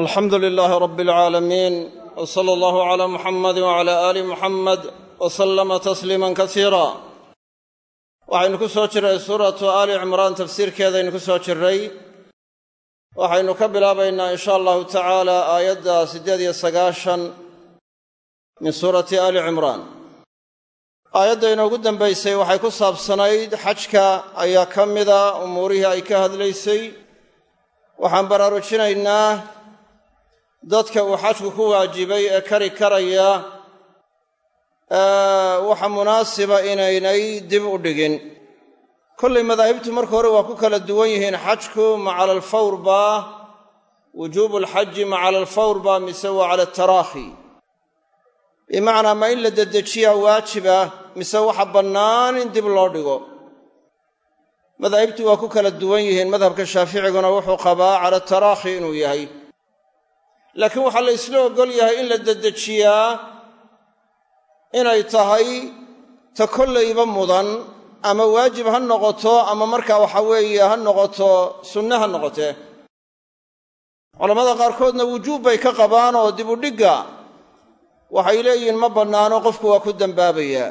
alxamdu lilaahi rabi alcaalamiin w sala allahu calaa muxamadi wacala aali muxamed wa sallama tasliiman kasiira waxaynu ku soo jirray suuratu aali cimraan tafsiirkeedaynu ku soo jirray. Waxaynu ka bilaabaynaa in sha allahu tacaala aayadda siddeed iyo sagaashan min suurati aali cimraan. Aayadda inoogu dambaysay waxay ku saabsanayd xajka ayaa ka mida umuurihii ay ka hadlaysay. Waxaan baraarujinaynaa dadka uu xajku ku waajibay ee kari karaya waxa munaasiba inaynay dib u dhigin. Kollay madaahibtu marka hore waa ku kala duwan yihiin xajku ma cala alfawr baa wujuubu alxaji ma cala alfawr baa mise waa cala altaraakhi bimacnaa ma in la dedejiyaa waajiba mise waxa bannaan in dib loo dhigo. Madaahibtu waa ku kala duwan yihiin madhabka shaaficiguna wuxuu qabaa cala taraakhi inuu yahay laakiin waxaa la isla ogol yahay in la dedejiyaa inay tahay ta kollayba mudan ama waajib ha noqoto ama markaa waxa weeye ha noqoto sunne ha noqotee culammada qaarkoodna wujuub bay ka qabaan oo dibudhigga waxay leeyihiin ma bannaano qofku waa ku dembaabayaa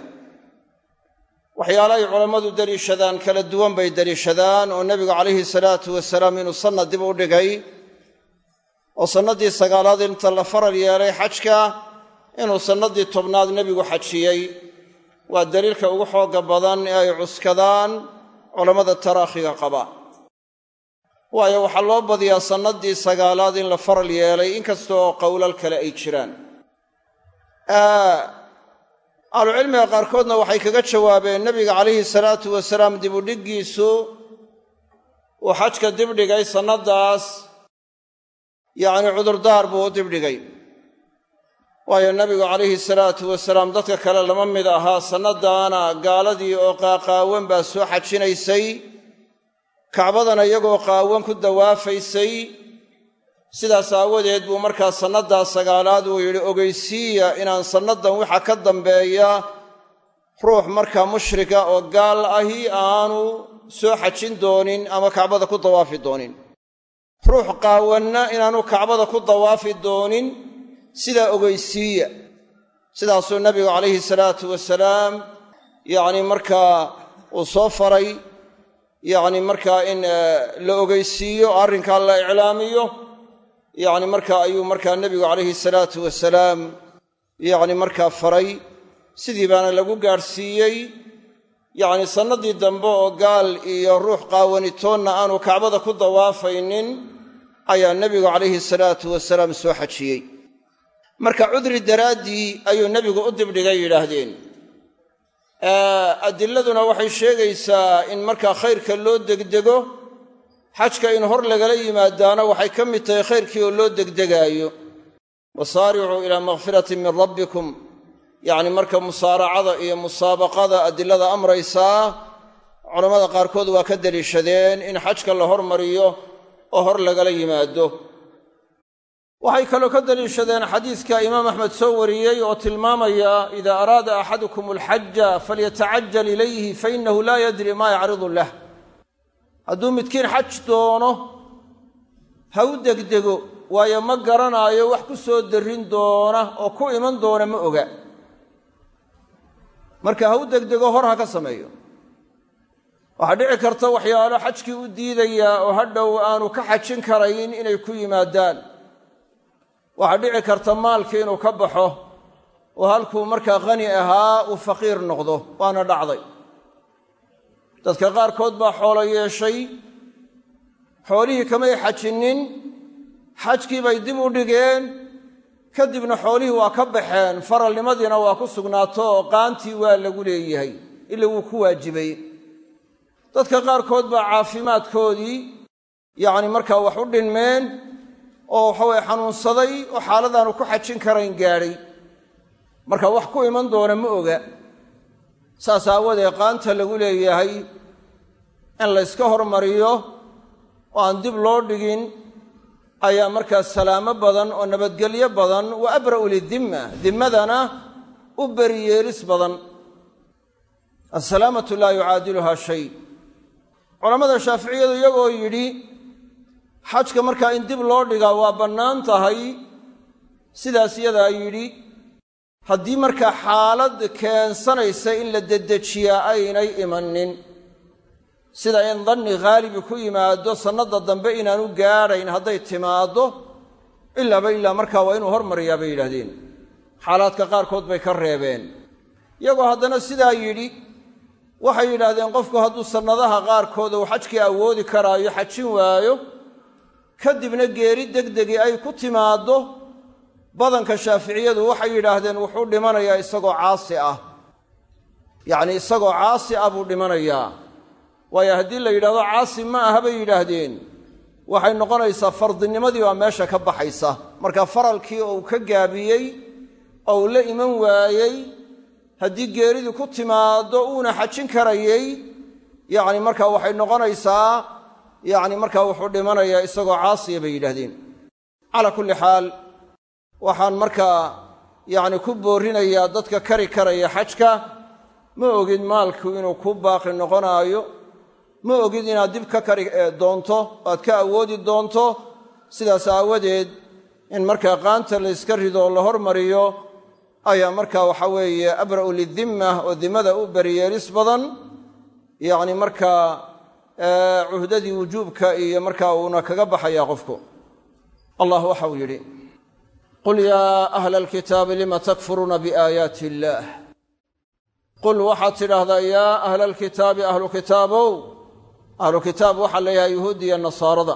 waxyaala ay culammadu deliishadaan kala duwan bay deliishadaan oo nebigu calayhi salaatu wasalaam inuu sannad dib u dhigay oo sannaddii sagaalaad inta la faral yeelay xajka inuu sannaddii tobnaad nebigu xajiyey. Waa daliilka ugu xoogga badan ee ay cuskadaan culammada taraakhiga qaba. Waayo waxaa loo badiyaa sannaddii sagaalaad in la faral yeelay inkasta oo qowlal kale ay jiraan. Ahlucilmiga qaarkoodna waxay kaga jawaabeen nebiga calayhi salaatu wasalaam dibudhiggiisu uu xajka dibdhigay sannaddaas yacni cudurdaar buu u dibdhigay. Waayo nebigu calayhi salaatu wasalaam dadka kale lama mid ahaa sannadaana gaaladii oo qaaqaawan baa soo xajinaysay. Kacbadana iyagoo qaawan ku dawaafaysay. Sidaas aawadeed buu markaa sannaddaa sagaalaad uu yidhi ogeysiiya inaan sannadan waxa ka dambeeya ruux markaa mushrika oo gaal ahi aanu soo xajin doonin ama kacbada ku dawaafi doonin ruux qaawanna inaanu kacbada ku dawaafi doonin sidaa ogeysiiya. Sidaasuu nabigu calayhi salaatu wasalaam yacni markaa uu soo faray yacni markaa in la ogeysiiyo arrinkaa la iclaamiyo yacni markaa ayuu markaa nebigu calayhi salaatu wasalaam yacni markaa faray. Sidii baana lagu gaadhsiiyey yacni sannaddii dambe oo gaal iyo ruux qaawanitoonna aanu kacbada ku dawaafaynin ayaa nebigu calayhi salaatu wasalaam soo xajiyey. Marka cudri daraaddii ayuu nebigu u dibdhigay yidhaahdeen. Adilladuna waxay sheegaysaa in markaa khayrka loo degdego xajka in hor lagala yimaadaana waxay ka mid tahay khayrkii oo loo degdegaayo. Wasaaricuu ilaa makfiratin min rabbikum. Yacni marka musaaracada iyo musaabaqada adilada amraysaa culammada qaarkood waa ka deliishadeen in xajka la hormariyo oo hor lagala yimaado. Waxay kaloo ka deliishadeen xadiiska imaam axmed soo wariyey oo tilmaamaya idaa araada axadukum alxaja falyatacajal ilayhi fainahu laa yadri maa yacridu lah. Hadduu midkiin xaj doono ha u degdego waayo ma garanaayo wax ku soo darrin doona oo ku iman doona ma oga. Marka ha u degdego hor ha ka sameeyo waxaa dhici karta waxyaalo xajkii u diidayaa oo hadhow aanu ka xajin karayn inay ku yimaadaan. Waxaa dhici karta maalkii inuu ka baxo oo halkuu markaa khani ahaa uu faqiir noqdo waana dhacday. Dadka qaarkood baa xoolo yeeshay xoolihii kamay xajinnin xajkii bay dib u dhigeen kadibna xoolihii waa ka baxeen faralnimadiina waa ku sugnaato oo qaantii waa lagu leeyahay ila wuu ku waajibay dadka qaarkood baa caafimaadkoodii yacni markaa wax u dhinmeen oo waxaweye xanuunsaday oo xaaladaanu ku xajin karayn gaadhay. Marka wax ku iman doona ma oga. Saas aawadee qaanta lagu leeyahay in layska hormariyo oo aan dib loo dhigin ayaa markaa salaamo badan oo nabadgelyo badan wa abra'u lidimma. Dimmadana u beriyeelis badan. Assalaamatu laa yucaadiluhaa shay culammada shaaficiyadu iyagoo yidhi xajka markaa in dib loo dhigaa waa bannaan tahay. Sidaas yadaa yidhi haddii markaa xaalad keensanaysa in la dedejiyaa aynay imanin sida in danni haalibi ku yimaado sannada dambe inaanu gaadhayn hadday timaaddo ilaaba ilaa markaa waa inuu hormariyaa bay yidhaahdeen. Xaalaadka qaarkood bay ka reebeen. Iyagoo haddana sidaa yidhi waxay yidhaahdeen qofku hadduu sannadaha qaarkood uu xajkii awoodi karaayo xajin waayo kadibna geeri degdegi ay ku timaaddo badanka shaaficiyadu waxay yidhaahdeen wuxuu dhimanayaa isagoo caasi ah. Yacnii isagoo caasi ah buu dhimanayaa. Waayo haddii la yidhahdo caasi ma aha bay yidhaahdeen. Waxay noqonaysaa fardinimadii baa meesha ka baxaysa. Marka faralkii uu ka gaabiyey oo uu la iman waayey haddii geeridii ku timaaddo uuna xajin karayey yacni markaa waxay noqonaysaa yacni markaa wuxuu dhimanayaa isagoo caasiya bay yidhaahdeen. Calaa kulli xaal waxaan markaa yacni ku boorrinayaa dadka kari karaya xajka. Ma ogid maalku inuu ku baaqi noqonaayo? Ma ogid inaad dib ka kari doonto aad ka awoodi doonto? Sidaas aawadeed in markaa qaanta la yska rido la hormariyo ayaa markaa waxa weeye abra'u lidimma oo dimmada u beriyeelis badan. Yacni markaa cuhdadii wujuubka iyo markaa uuna kaga baxayaa qofku. Allah waxa uu yidhi qul yaa ahla alkitaabi lima takfuruuna biaayaati illaah qul waxaad tidhaahdaa yaa ahla alkitaabi ahlu kitaabow. Ahlu kitaab waxaa leeyahay yuhuuddiya nasaarada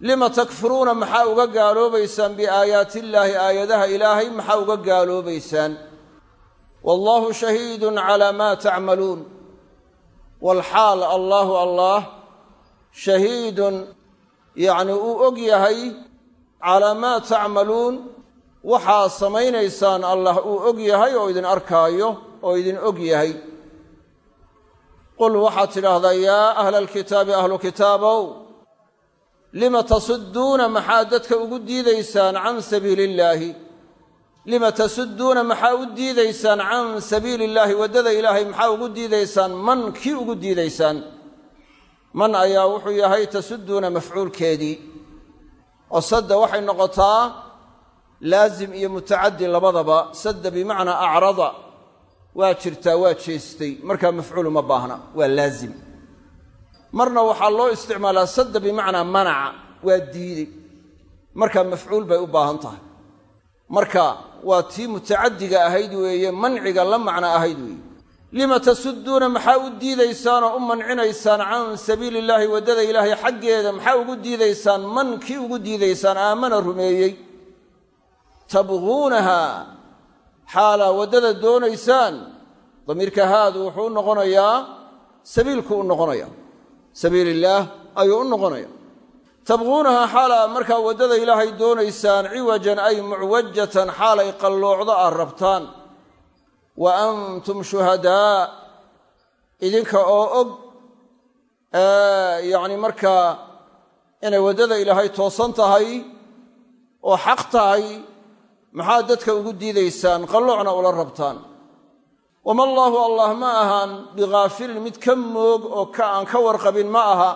lima takfuruuna maxaa uga gaaloobaysaan biaayaatiillaahi aayadaha ilaahay? Maxaa uga gaaloobaysaan? Wallaahu shahiidun calaa maa tacmaluun. Walxaal allaahu allaah shahiidun yacni uu og yahay calaa maa tacmaluun. Waxaa samaynaysaan allah uu og yahay oo idin arkaayo oo idin og yahay. Qul waxaad tidhaahdaa yaa ahla alkitaabi ahlu kitaabow lima tasudduuna maxaa dadka ugu diidaysaan can sabiili illaahi lima tasudduuna maxaa u diidaysaan can sabiili illaahi waddada ilaahay maxaa ugu diidaysaan? Man kii ugu diidaysaan? Man ayaa wuxuu yahay tasudduuna mafcuulkeedii. Oo sadda waxay noqotaa laasim iyo mutacaddi labadaba. Sadda bimacnaa acrada. Waa jirtaa waa jeestay. Markaa mafcuulu ma baahna. Waa laazim marna waxaa loo isticmaalaa sadda bimacnaa manaca waa diiday markaa mafcuul bay u baahan tahay. Marka waa tii mutacaddiga ahayd weeye manciga la macno ahayd weeye. Lima tasudduuna maxaa u diidaysaan oo u mancinaysaan can sabiili illaahi waddada ilaahay xaggeeda? Maxaa ugu diidaysaan? Man kii ugu diidaysaan aamana rumeeyey. Tabquunaha xaalaa waddada doonaysaan. Damiirka haadu wuxuu u noqonayaa sabiilku u noqonaya sabiil illaah ayuu u noqonaya tabquunaha xaalaa markaa waddada ilaahay doonaysaan ciwajan ay mucwajatan xaalay qalloocdo aad rabtaan. Wa antum shuhadaa idinka oo og yacni markaa inay waddada ilaahay toosan tahay oo xaq tahay maxaad dadka ugu diidaysaan qalloocna ula rabtaan wama allaahu allah ma ahaan bikaafilin mid ka moog oo aan ka warqabin ma aha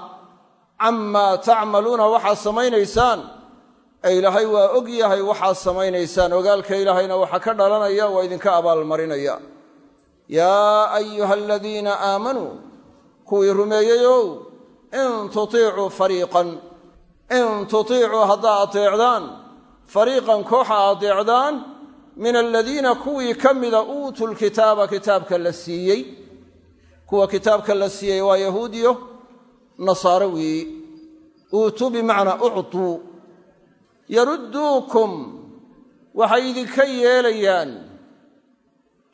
camaa tacmaluuna waxaad samaynaysaan ee ilaahay waa og yahay waxaad samaynaysaan ogaalka ilaahayna waxaa ka dhalanaya waa idinka abaalmarinaya yaa ayuha aladiina aamanuu kuwii rumeeyeyow in tutiicuu fariiqan in tutiicuu haddaa ateecdaan fariiqan kooxa adeecdaan min aladiina kuwii ka mida uutuu lkitaaba kitaabka la siiyey. Kuwa kitaabka la siiyey waa yahuudiyo nasaaro weeye uutuu bimacnaa uctuu. Yarudduukum waxay idinka yeelayaan.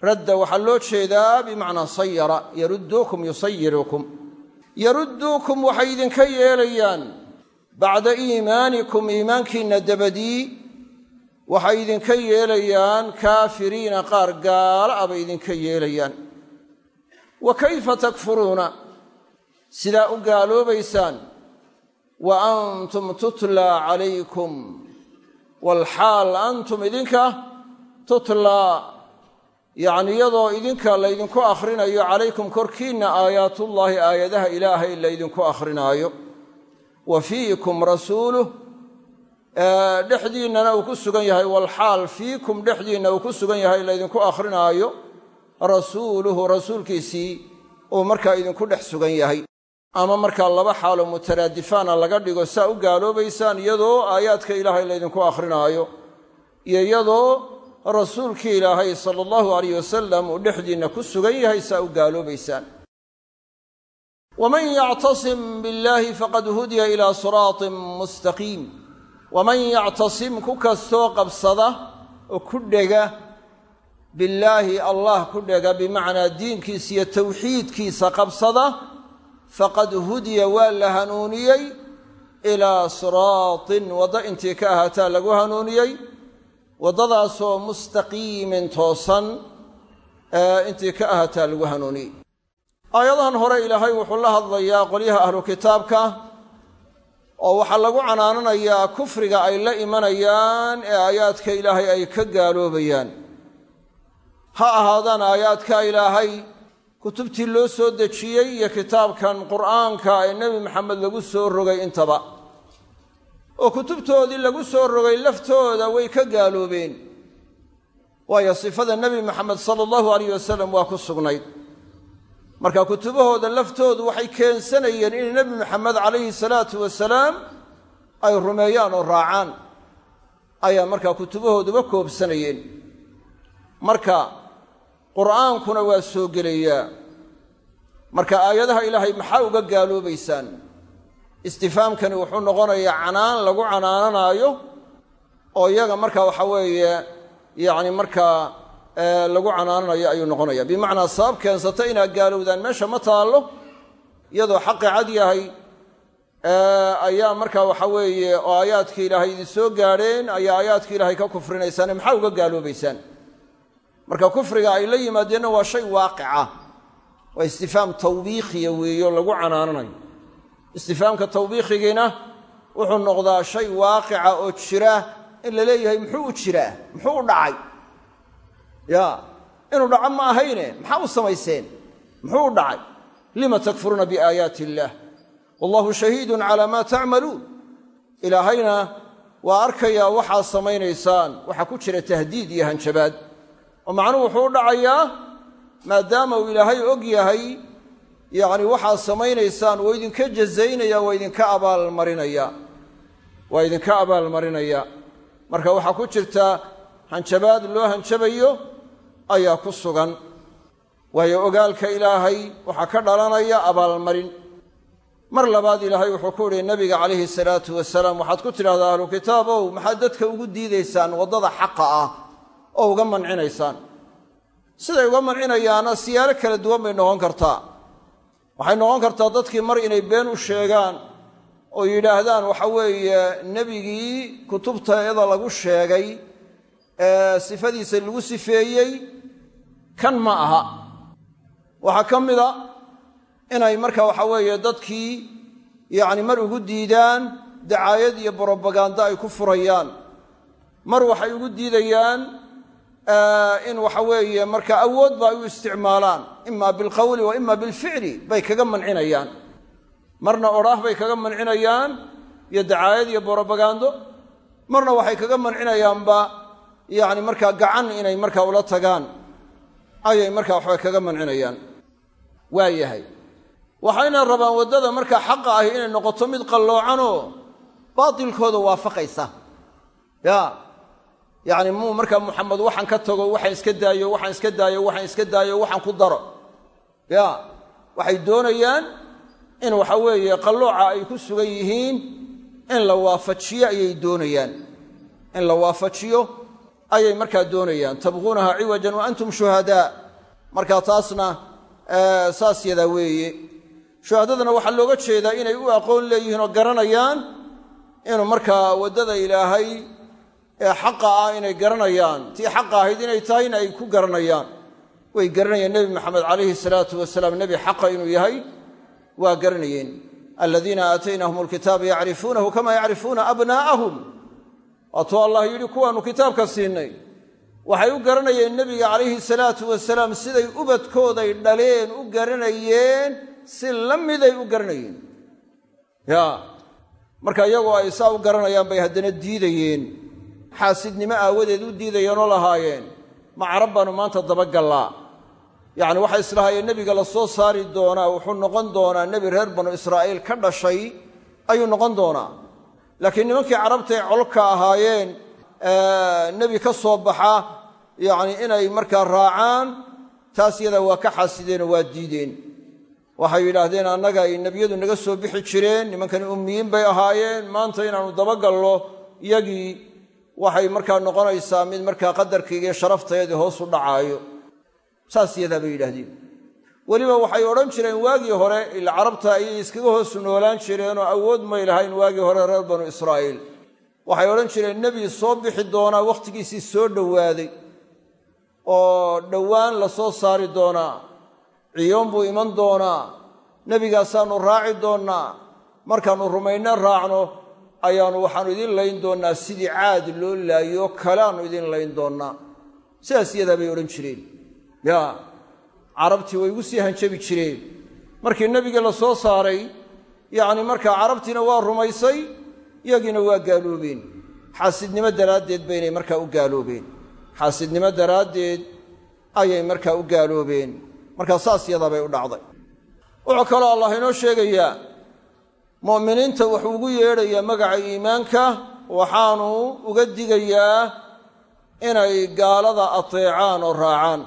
Radda waxaa loo jeedaa bimacnaa sayara yarudduukum yusayirukum yarudduukum waxay idinka yeelayaan. Bacda iimaanikum iimaankiinna dabadii waxay idinka yeelayaan kaafiriina qaar gaala ah bay idinka yeelayaan. Wa kayfa takfuruuna? Sidaa u gaaloobaysaan. Wa antum tutlaa calaykum. Walxaal antum idinka tutlaa. Yacni iyadoo idinka laydinku akhrinayo calaykum korkiinna aayaatullaahi aayadaha ilaahay laydinku akhrinaayo wa fiikum rasuuluh dhexdiinnana uu ku sugan yahay walxaal fiikum dhexdiinna uu ku sugan yahay laydinku akhrinaayo rasuuluhu rasuulkiisii uu markaa idinku dhex sugan yahay. Ama markaa laba xaalo mutaraadifaana laga dhigo saa u gaaloobaysaan iyadoo aayaadka ilaahay laydinku akhrinaayo iyo iyadoo rasuulkii ilaahay sala allahu alayh wasalam uu dhexdiinna ku sugan yahay saa u gaaloobaysaan. Waman yactasim billahi faqad hudiya ilaa siraatin mustaqiim waman yactasim ku kastoo qabsada oo ku dhega billaahi allah ku dhega bimacnaa diinkiisa iyo tawxiidkiisa qabsada faqad hudiya waa la hanuuniyey ilaa siraatin waddo intii ka ahaataa lagu hanuuniyey waddadaasoo mustaqiimin toosan intii ka ahaataa lagu hanuuniyey. Aayadahan hore ilaahay wuxuu la hadlayaa qolyaha ahlu kitaabka oo waxaa lagu canaananayaa kufriga ay la imanayaan ee aayaadka ilaahay ay ka gaaloobayaan. Ha ahaadaan aayaadka ilaahay kutubtii loo soo dejiyey iyo kitaabkan qur'aanka ee nebi maxamed lagu soo rogay intaba. Oo kutubtoodii lagu soo rogay laftooda way ka gaaloobeen. Waayo sifada nebi maxamed sala allahu alayh wasalam waa ku sugnayd marka kutubahooda laftoodu waxay keensanayeen in nebi maxamed calayhi salaatu wasalaam ay rumeeyaan oo raacaan. Ayaa markaa kutubahooduba koobsanayeen. Marka qur'aankuna waa soo gelayaa marka aayadaha ilaahay maxaa uga gaaloobaysaan? Istifaamkani wuxuu noqonayaa canaan lagu canaananaayo oo iyaga marka waxa weeye yacni markaa lagu canaananayo ayuu noqonaya bimacnaa sabab keensata inaad gaalowdaan meesha ma taallo iyadoo xaqi cad yahay ayaa markaa waxa weeye oo aayaadkii ilaahay idin soo gaadheen ayaa aayaadkii ilaahay ka kufrinaysaane maxaa uga gaaloobaysaan? Marka kufriga ay la yimaadeenna waa shay waaqica waa istifaam tawbiikhiya weeyo lagu canaananayo. Istifaamka tawbiikhigiina wuxuu noqdaa shay waaqica oo jira in la leeyahay muxuu u jiraa muxuu u dhacay ya inuu dhaco ma ahayne? Maxaa u samayseen? Muxuu u dhacay? Lima takfuruuna biaayaati illaah wallahu shahiidun calaa maa tacmaluun ilaahayna waa arkayaa waxaad samaynaysaan waxaa ku jira tahdiid iyo hanjabaad. Oo macnuhu wuxuu u dhacayaa maadaama uu ilaahay og yahay yacni waxaad samaynaysaan waa idinka jazaynaya waa idinka abaalmarinaya. Waa idinka abaalmarinaya. Marka waxaa ku jirta hanjabaad loo hanjabayo ayaa ku sugan. Waayo ogaalka ilaahay waxaa ka dhalanaya abaalmarin. Mar labaad ilaahay wuxuu ku uhi nabiga calayhi salaatu wasalaam waxaad ku tidhahdaa ahlu kitaabow maxaad dadka ugu diidaysaan waddada xaqa ah oo uga mancinaysaan? Siday uga mancinayaana siyaalo kala duwan bay noqon kartaa. Waxay noqon kartaa dadkii mar inay been u sheegaan oo yidhaahdaan waxa weeye nebigii kutubteeda lagu sheegay ee sifadiisa lagu sifeeyey kan ma aha. Waxaa ka mida inay marka waxa weeye dadkii yacni mar ugu diidaan dacaayad iyo brobaganda ay ku furayaan. Mar waxay ugu diidayaan in waxa weeye marka awoodba ay u isticmaalaan. Ima bilqowli wa ima bilficli bay kaga mancinayaan. Marna odhaah bay kaga mancinayaan iyo dacaayad iyo brobagando marna waxay kaga mancinayaanba yacni markaa gacan inay markaa ula tagaan ayay markaa waxbay kaga mancinayaan. Waa yahay. Waxayna rabaan waddada markaa xaqa ahi inay noqoto mid qalloocanoo baatilkooda waafaqaysa. Ya. Yacni muu markaa muxamed waxaan ka tago waxaan iska daayo waxaan iska daayo waxaan iska daayo waxaan ku daro. Ya. Waxay doonayaan in waxa weeye qallooca ay ku sugan yihiin in la waafajiyo ayay doonayaan. In la waafajiyo ayay markaa doonayaan. Tabquunaha ciwajan wa antum shuhadaa. Markaa taasna saas yadaa weeye. Shuhadadana waxaa looga jeedaa inay u aqoon leeyihiin oo garanayaan inuu markaa waddada ilaahay ee xaqa ah inay garanayaan. Tii xaqa ahayd inay tahayna ay ku garanayaan. Way garanayeen nebi maxamed calayhi salaatu wasalaam. Nebi xaqa inuu yahay waa garanayeen. Aladiina aataynahum alkitaaba yacrifuunahu kama yacrifuuna abnaa'ahum waatuu allah yidhi kuwaannu kitaabka siinay. Waxay u garanayeen nebiga calayhi salaatu wasalaam siday ubadkooday dhaleen u garanayeen si la miday u garanayeen. Ya marka iyagoo ay saa u garanayaan bay haddana diidayeen. Xaasidnimo aawadeed u diidayeenoo lahaayeen. Ma carab baanu maanta dabagallaa. Yacni waxay islahaayeen nebiga la soo saari doonaa wuxuu noqon doonaa nebi reer banu israa'iil ka dhashay ayuu noqon doonaa laakiin nimankii carabtaay colka ahaayeen nebi ka soo baxa yacni inay markaa raacaan taas yadaa waa ka xaasideenoo waa diideen. Waxay yidhaahdeen annaga ay nebiyadu naga soo bixi jireen nimankani ummiyiin bay ahaayeen maanta inaannu dabagallo. Iyagii waxay markaa noqonaysaa mid markaa qadarkayga iyo sharaftayadii hoos u dhacaayo. Saas yadaa bay yidhaahdeen weliba waxay odhan jireen waagii hore ila carabta ayay iskaga hoos noolaan jireenoo awood may lahayn waagii hore reer banu israa'iil. Waxay odhan jireen nebi soo bixi doonaa wakhtigiisii soo dhowaaday oo dhowaan la soo saari doonaa ciyoon buu iman doonaa nebigaasaannu raaci doonnaa markaannu rumayno raacno ayaannu waxaannu idiin layn doonnaa sidii caad loo laayo kaleaannu idiin layn doonnaa. Sidaas iyadaa bay odhan jireen. Yaa carabtii way igu sii hanjabi jireen. Markii nebigii la soo saaray yacni markaa carabtiina waa rumaysay iyagiina waa gaaloobeen. Xaasidnimo daraaddeed baynay markaa u gaaloobeen. Xaasidnimo daraaddeed ayay markaa u gaaloobeen. Markaa saas yadaa bay u dhacday. Wuxuu kaloo allah inoo sheegayaa mu'miniinta wuxuu ugu yeedhayaa magaca iimaanka waxaanu uga digayaa inay gaalada ateecaan oo raacaan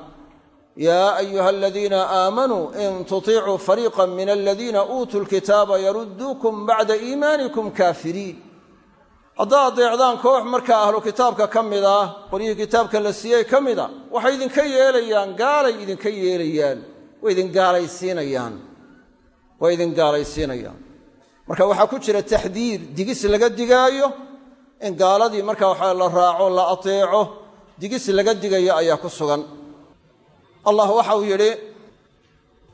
yaa ayuha aladiina aamanuu in tutiicuu fariiqa min aladiina uutuu lkitaaba yarudduukum bacda iimaanikum kaafiriin haddaad adeecdaan koox markaa ahlu kitaabka ka mid ah qolyihii kitaabka la siiyey ka mid a waxay idinka yeelayaan gaalay idinka yeelayaan way idin gaalaysiinayaan way idin gaalaysiinayaan marka waxaa ku jira taxdiir digis laga digaayo in gaaladii markaa waxa la raaco la ateeco digis laga digayo ayaa ku sugan allah waxa uu yidhi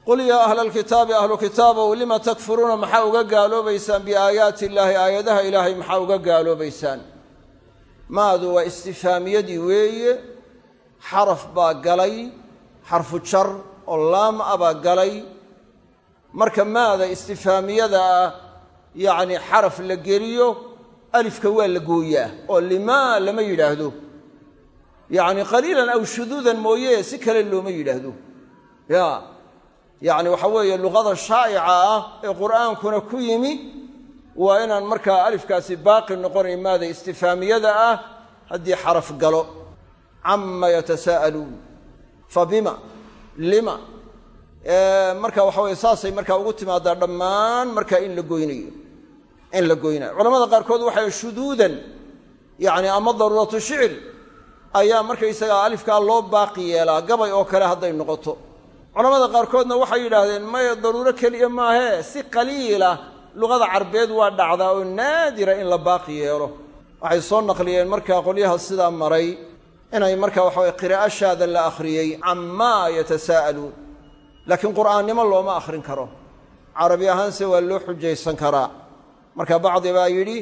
qul yaa ahla alkitaabi ahlu kitaabow lima takfuruuna? Maxaa uga gaaloobaysaan biaayaati illaahi aayadaha ilaahay maxaa uga gaaloobaysaan maadu waa istifaamiyadii weeye. Xaraf baa galay xarfu jar oo laam a baa galay. Marka maada istifaamiyada ah yacni xaraf la geliyo alifka waa la gooyaa oo limaa lama yidhaahdo yacni qaliilan aw shuduudan mooye si kale looma yidhaahdo. Ya yacni waxa weeye luqada shaa'ica ah ee qur'aankuna ku yimi waa inaan markaa alifkaasi baaqi noqonayn maada istifaamiyada ah haddii xaraf galo. Cama yatasaa'aluun fa bima? Lima? Marka waxa weye saasay markaa ugu timaadaa dhammaan markaa in la goynayo. In la goynayo. Culamada qaarkood waxay shuduudan yacni ama daruuratu shicir ayaa markaysagaa alifkaa loo baaqi yeelaa gabay oo kale hadday noqoto. Culamada qaarkoodna waxay yidhaahdeen maya daruuro keliya maahee si qaliila luqada carbeed waa dhacdaa oo naadira in la baaqi yeelo. Waxay soo naqliyeen markaa qolyaha sidaa maray inay markaa waxaweye qiraa'ashaada la akhriyey camaa yatasaa'aluun laakiin qur'aannimo looma akhrin karo. Carabi ahaanse waa loo xujaysan karaa. Marka bacdi baa yidhi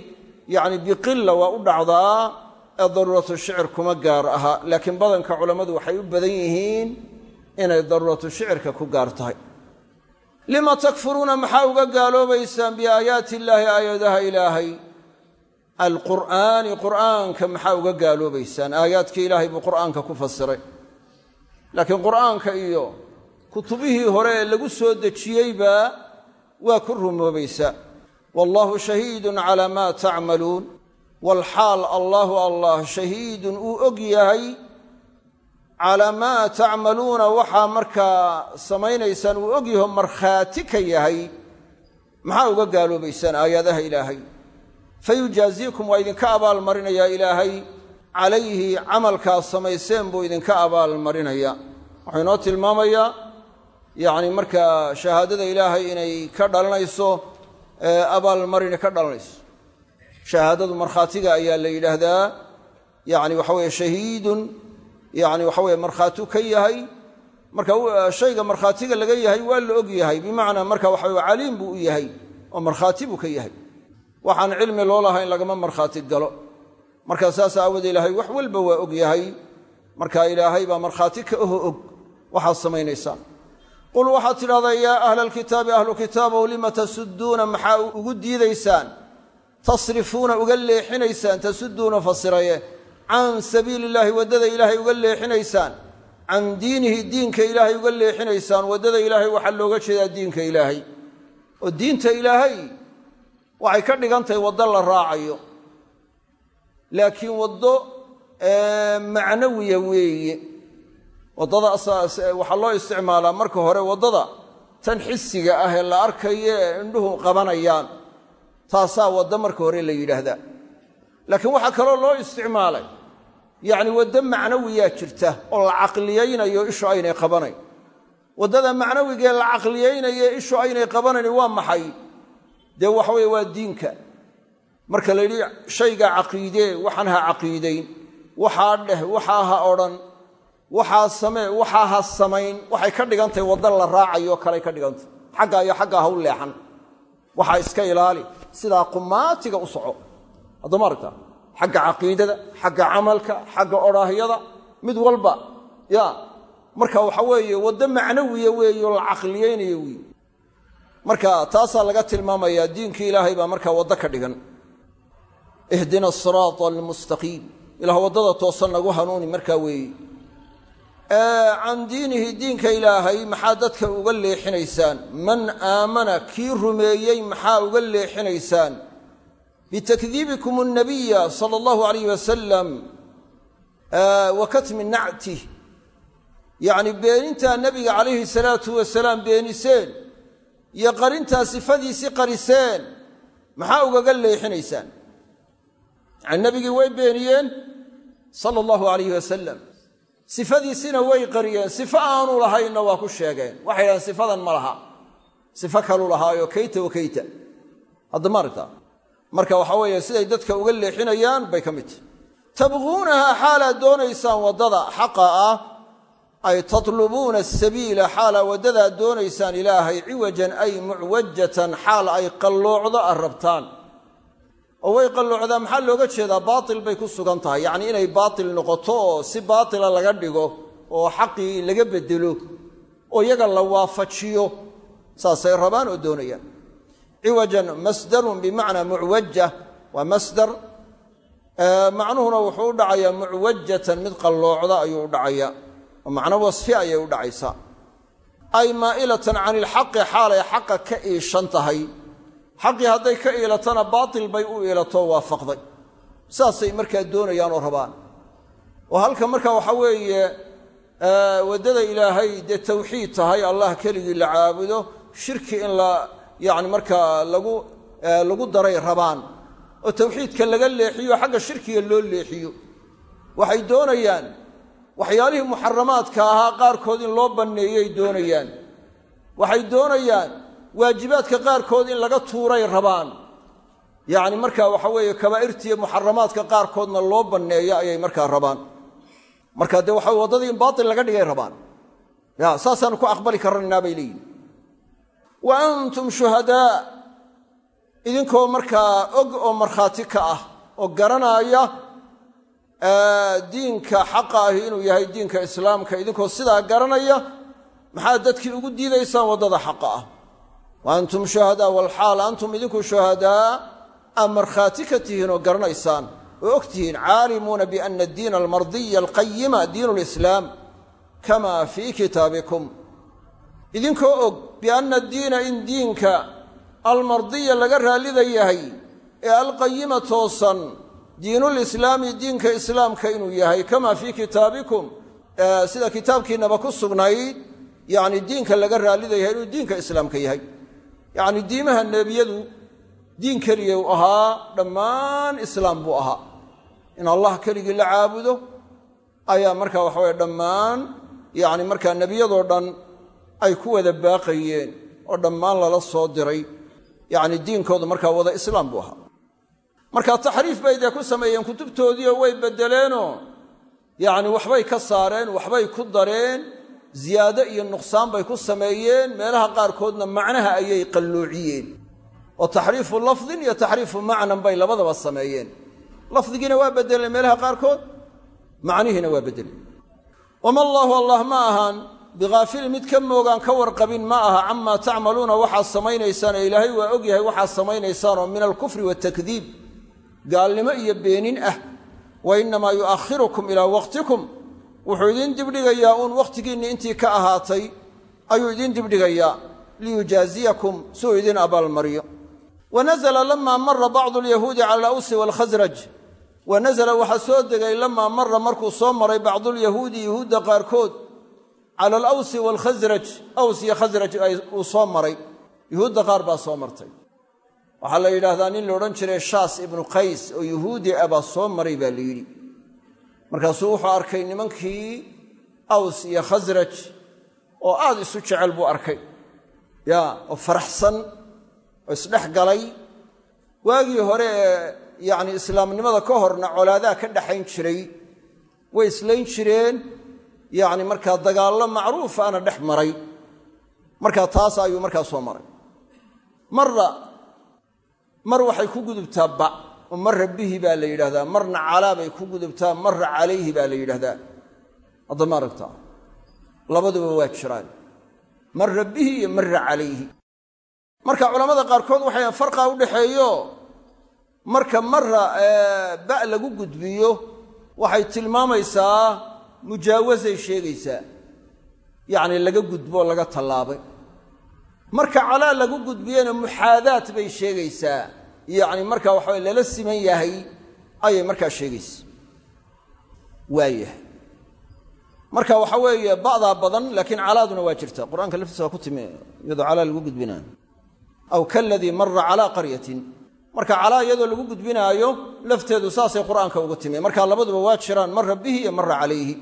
yacni biqilla waa u dhacdaa ee daruuratu shicir kuma gaar aha laakiin badanka culammadu waxay u badan yihiin inay daruuratu shicirka ku gaar tahay. Lima takfuruuna maxaa uga gaaloobaysaan biaayaati illaahi aayadaha ilaahay? Alqur'aani qur'aanka maxaa uga gaaloobaysaan? Aayaadkii ilaahay buu qur'aanka ku fasiray. Laakiin qur'aanka iyo kutubihii hore ee lagu soo dejiyeyba waa ku rumoobaysaa. Wallaahu shahiidun calaa maa tacmaluun walxaal allaahu allah shahiidun uu og yahay calaa maa tacmaluuna waxaa markaa samaynaysaan uu og yaho markhaati ka yahay maxaa uga gaaloobaysaan aayaadaha ilaahay? Fayujaaziikum waa idinka abaalmarinayaa ilaahay. Calayhi camalkaad samayseen buu idinka abaalmarinaya. Wuxuu inoo tilmaamayaa yacni markaa shahaadada ilaahay inay ka dhalanayso abaalmarini ka dhalanayso shahaadadu markhaatiga ayaa la yidhaahdaa yacni waxa weeye shahiidun yacni waxa weye markhaatiu ka yahay. Marka shayga markhaatiga laga yahay waa la og yahay bimacnaa marka waxa weye caliim buu u yahay oo markhaati buu ka yahay. Waxaan cilmi loo lahayn lagama markhaati galo. Marka saas aawoodee ilaahay wax walba waa og yahay. Marka ilaahay baa markhaati ka oho og waxaad samaynaysaan. Qul waxaad tidhahdaa yaa ahla alkitaabi ahlu kitaabow lima tasudduuna maxaa ugu diidaysaan tasrifuuna uga leexinaysaan tasuduuna fasiraye can sabiili illaahi waddada ilaahay uga leexinaysaan can diinihi diinka ilaahay uga leexinaysaan waddada ilaahay waxaa looga jeedaa diinka ilaahay. Oo diinta ilaahay waxay ka dhigan tahay waddo la raacayo. Laakiin waddo macnawiya weeye. Waddada waxaa loo isticmaalaa marka hore waddada tan xisiga ah ee la arkayo ee indhuhu qabanayaan taasaa waddo marka hore la yidhaahdaa. Laakiin waxaa kaloo loo isticmaalay yacni waddo macnawiyaa jirta oo la caqliyaynayo ishu aynay qabanayn. Waddada macnawigee la caqliyaynaye ishu aynay qabanayn waa maxay? Dee waxa weye waa diinka. Marka la yidhi shaygaa caqiidee waxaan ha caqiidayn. Waxaa dheh waxaa ha odhan. Waxaa samee waxaa ha samayn. Waxay ka dhigan tahay waddo la raacayo kaley ka dhigantah xaggaa iyo xaggaa ha u leexan. Waxaa iska ilaali sidaa qumaatiga u soco. Haddama aragta xagga caqiidada xagga camalka xagga odhaahyada mid walba ya marka waxa weeye waddo macnawiya weeyo la caqliyaynayo wey marka taasaa laga tilmaamayaa diinkii ilaahay baa markaa waddo ka dhigan. Ihdina asiraata almustaqiim ilaah waddada toosan nagu hanuuni markaa weeye can diinihi diinka ilaahay maxaa dadka uga leexinaysaan? Man aamana kii rumeeyey maxaa uga leexinaysaan? Bitakdiibikum annabiya sala allahu alayh wasalam wa katmi nactih yacni beenintaa nebiga calayhi salaatu wasalaam beeniseen iyo qarintaa sifadiisii qariseen maxaa ugaga leexinaysaan? Yani nebigii way beeniyeen sala allahu alayh wasalam sifadiisina way qariyeen. Sifo aanu lahaynna waa ku sheegeen. Waxay dhahdeen sifadan ma laha. Sifo kalu lahaayo kayta wa kayta. Haddama aragtaa? Marka waxaa weeye siday dadka uga leexinayaan bay ka mid tahy xaalaad doonaysaan waddada xaqa ah ay tatlubuuna asabiila xaalaa waddadaad doonaysaan ilaahay ciwajan ay mucwajatan xaal ay qalloocdo a rabtaan oo way qalloocdaa maxaa looga jeedaa baatil bay ku sugan tahay? Yacnii inay baatil noqoto oo si baatila laga dhigo oo xaqii laga beddelo oo iyaga la waafajiyo saasay rabaan oo doonayaan. Ciwajan masdarun bimacnaa mucwaja waa masdar macnuhuna wuxuu u dhacayaa mucwajatan mid qalloocda ayuu u dhacayaa oo macno wasfi ayay u dhacaysaa. Ay maa'ilatan cani ilxaqi xaalay xaqa ka iishan tahay xaqii hadday ka iilatana baatil bay u iilatoo waafaqday saasay markaa doonayaan oo rabaan. Oo halka marka waxaa weeye waddada ilaahay dee tawxiid tahay allah keligii la caabudo shirki in la yacni markaa lagu lagu daray rabaan. Oo tawxiidka laga leexiyo xagga shirkiga loo leexiyo. Waxay doonayaan waxyaalihii muxaramaadka ahaa qaarkood in loo banneeyay doonayaan. Waxay doonayaan waajibaadka qaarkood in laga tuuray rabaan. Yacni markaa waxa weeye kabaa'irtiiyo muxaramaadka qaarkoodna loo banneeyo ayay markaa rabaan. Marka dee waxa waddadii baatil laga dhigay rabaan. Ya saasaanu ku aqbali karanaynaa bay leeyihiin wa antum shuhadaa idinkoo markaa og oo markhaati ka ah oo garanaaya diinka xaqa ahi inuu yahay diinka islaamka idinkoo sidaa garanaya maxaad dadkii ugu diidaysaan waddada xaqa ah wa antum shuhadaa walxaal antum idinku shuhadaa aa markhaati ka tihiin oo garanaysaan oo og tihiin caalimuuna biana addiina almardiya alqayima diinu lislaam kama fii kitaabikum idinkoo og bianna addiina in diinka almardiya laga raallida yahay ee alqayima toosan diinulislaami diinka islaamka inuu yahay kama fii kitaabikum sida kitaabkiinnaba ku sugnayd yacni diinka laga raallida yahay inuu diinka islaamka yahay yacni diimaha nebiyadu diin keliya uu ahaa dhammaan islaam buu ahaa. In allah keligii la caabudo ayaa markaa waxa weye dhammaan yacni markaa nebiyadoo dhan ay ku wada baaqayeen oo dhammaan lala soo diray yacni diinkoodu markaa wada islaam buu ahaa. Marka taxriif bay dee ku sameeyeen kutubtoodiioo way beddeleenoo yacni waxbay ka saareen waxbay ku dareen ziyaado iyo nuqsaan bay ku sameeyeen. Meelaha qaarkoodna macnaha ayay qalloociyeen oo taxriifu lafdin iyo taxriifu macnan bay labadaba sameeyeen. Lafdigiina waa beddeleen meelaha qaarkood macnihiina waa beddeleen wama allaahu allah ma ahaan bikaafilin mid ka moogaan ka warqabin ma aha camaa tacmaluuna waxaad samaynaysaan ee ilaahay waa og yahay waxaad samaynaysaan oo min alkufri waatakdiib gaalnimo iyo beenin ah. Wa innamaa yu'akhirukum ilaa waqtikum wuxuu idiin dibdhigayaa uun wakhtigiinni intii ka ahaatay ayuu idiin dibdhigayaa liyujaaziyakum suu idin abaalmaryo wa nazla lamaa mara bacdu alyahuudi cala alawsi waalkhasraj wa waxaa soo degay lamaa mara markuu soo maray bacdulyahuudi yuhuudda qaarkood cala alawsi waalkhasraj aws iyo khasraj uu soo maray. Yuhuudda qaar baa soo martay. Waxaa la yidhaahdaa nin la odhan jiray shaas ibnu qays oo yuhuudi ah baa soo maray baa la yidhi markaasuu wuxuu arkay nimankii aws iyo khasraj oo aad isu jecel buu arkay. Ya oo faraxsan oo isdhex galay. Waagii hore ee yacni islaamnimada ka horna colaadaa ka dhaxayn jiray. Way islayn jireen yacni markaa dagaallo macruuf ana dhex maray. Markaa taas ayuu markaa soo maray. Marra mar waxay ku gudubtaa ba oo marra bihi baa la yidhahdaa marna calaa bay ku gudubtaa marra calayhi baa la yidhahdaa. Hadda ma aragtaa? Labaduba waa jiraan. Marra bihi iyo marra calayhi. Marka culammada qaarkood waxay farqa u dhaxeeyo marka marra ba lagu gudbiyo waxay tilmaamaysaa mujaawasay sheegaysaa. Yacni laga gudboo laga tallaabay. Marka calaa lagu gudbiyena muxaadaat bay sheegaysaa yacni marka waxawa lala siman yahay ayay markaa sheegaysa. Waayahay. Marka waxa weeye ba'daa badan laakiin calaaduna waa jirta. Qur'aanka laftiisa waa ku timi iyadoo calaa lagu gudbinaayo. Aw kaladii mara calaa qaryatin. Marka calaa iyadoo lagu gudbinaayo lafteedu saasay qur'aanka ugu timi. Marka labaduba waa jiraan mara bihi iyo mara calayhi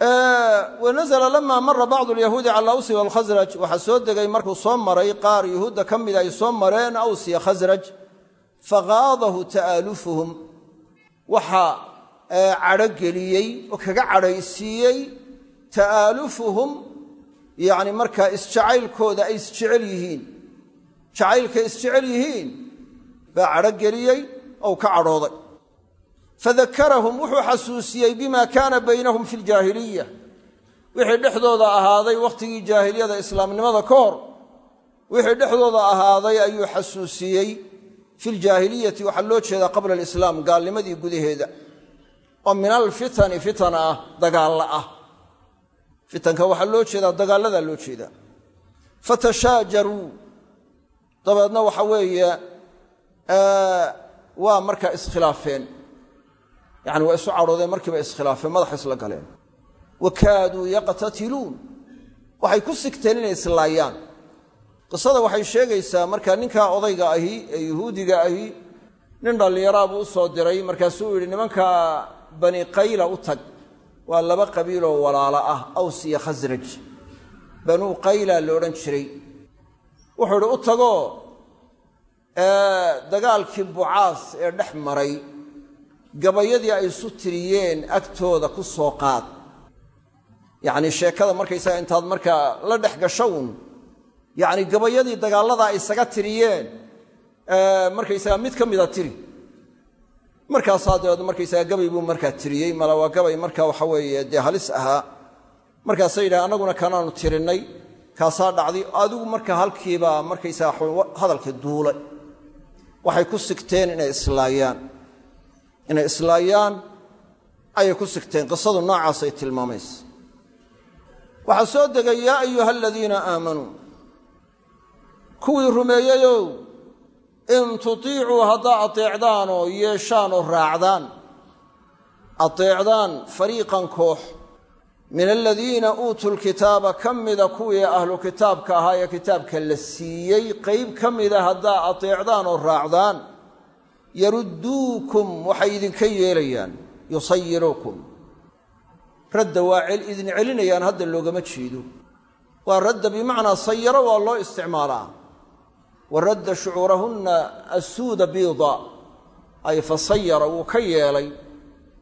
wa nazla lamaa mara bacdu alyahuudi cala awsi waalkhasraj waxaa soo degay markuu soo maray qaar yuhuudda ka mida ay soo mareen aws iyo khasraj faqaadahu ta'aalufuhum waxaa cadhogeliyey oo kaga cadhaysiiyey ta'aalufuhum yacni markaa isjacaylkooda ay isjecel yihiin. Jacaylkay isjecel baa cadhogeliyey ou ka cadhooday fadakarahum wuxuu xasuusiyey bima kaana baynahum fi ljaahiliya wixii dhexdooda ahaaday wakhtigii jaahiliyada islaamnimada ka hor wixii dhexdooda ahaaday ayuu xasuusiyey fi ljaahiliyati waxaa loo jeedaa qabla alislaam gaalnimadii gudaheeda oo min alfitani fitan ah dagaalla ah fitanka waxaa loo jeedaa dagaalladaa loo jeedaa fatashaajaruu dabeedna waxa weeye waa markaa iskhilaafeen yani waa isu cadhoodeen markiiba iskhilaafeen madaxa isla galeen. Wa kaaduu yaqtatiluun. Waxay ku sigteen inay islaayaan. Qisada waxay sheegaysaa markaa ninkaa odayga ahi ee yuhuudiga ahi nin dhallinyaraa buu u soo diray markaasuu yidhi nimanka bani qayla u tag. Waa laba qabiiloo walaalo ah aws iyo khasraj banuu qayla la odhan jiray. Wuxuu idhi u tagoo dagaalkii bucaas ee dhex maray gabayadii ay isu tiriyeen agtooda ku soo qaad. Yacnii sheekada markaysaga intaad markaa la dhex gasho uun yacni gabayadii dagaallada ay isaga tiriyeen markaysaga mid ka mida tiri. Markaasaa dabeed markaysaga gabay buu markaa tiriyey mala waa gabay marka waxa weeye dee halis ahaa. Markaasay yidhahen annaguna kanaanu tirinnay kaasaa dhacday adigu marka halkiibaa markaysaga hadalkii duulay. Waxay ku sigteen inay islaayaan inay islaayaan ayay ku sigteen. Qisadu noocaasay tilmaamaysa. Waxaa soo degay yaa ayuha aladiina aamanuu kuwii rumeeyeyow in tutiicuu haddaa ateecdaan oo yeeshaan oo raacdaan. Ateecdaan fariiqan koox. Min aladiina uutuu lkitaaba ka mida kuwii ahlu kitaabka ahaa ee kitaabka la siiyey qeyb ka mida haddaa ateecdaan oo raacdaan yarudduukum waxay idinka yeelayaan yusayiruukum radda waa idin celinayaan hadda loogama jeedo. Waa radda bimacnaa sayaro waa loo isticmaalaa. Wa radda shucuurahunna assuuda biida ay fasayara wuu ka yeelay.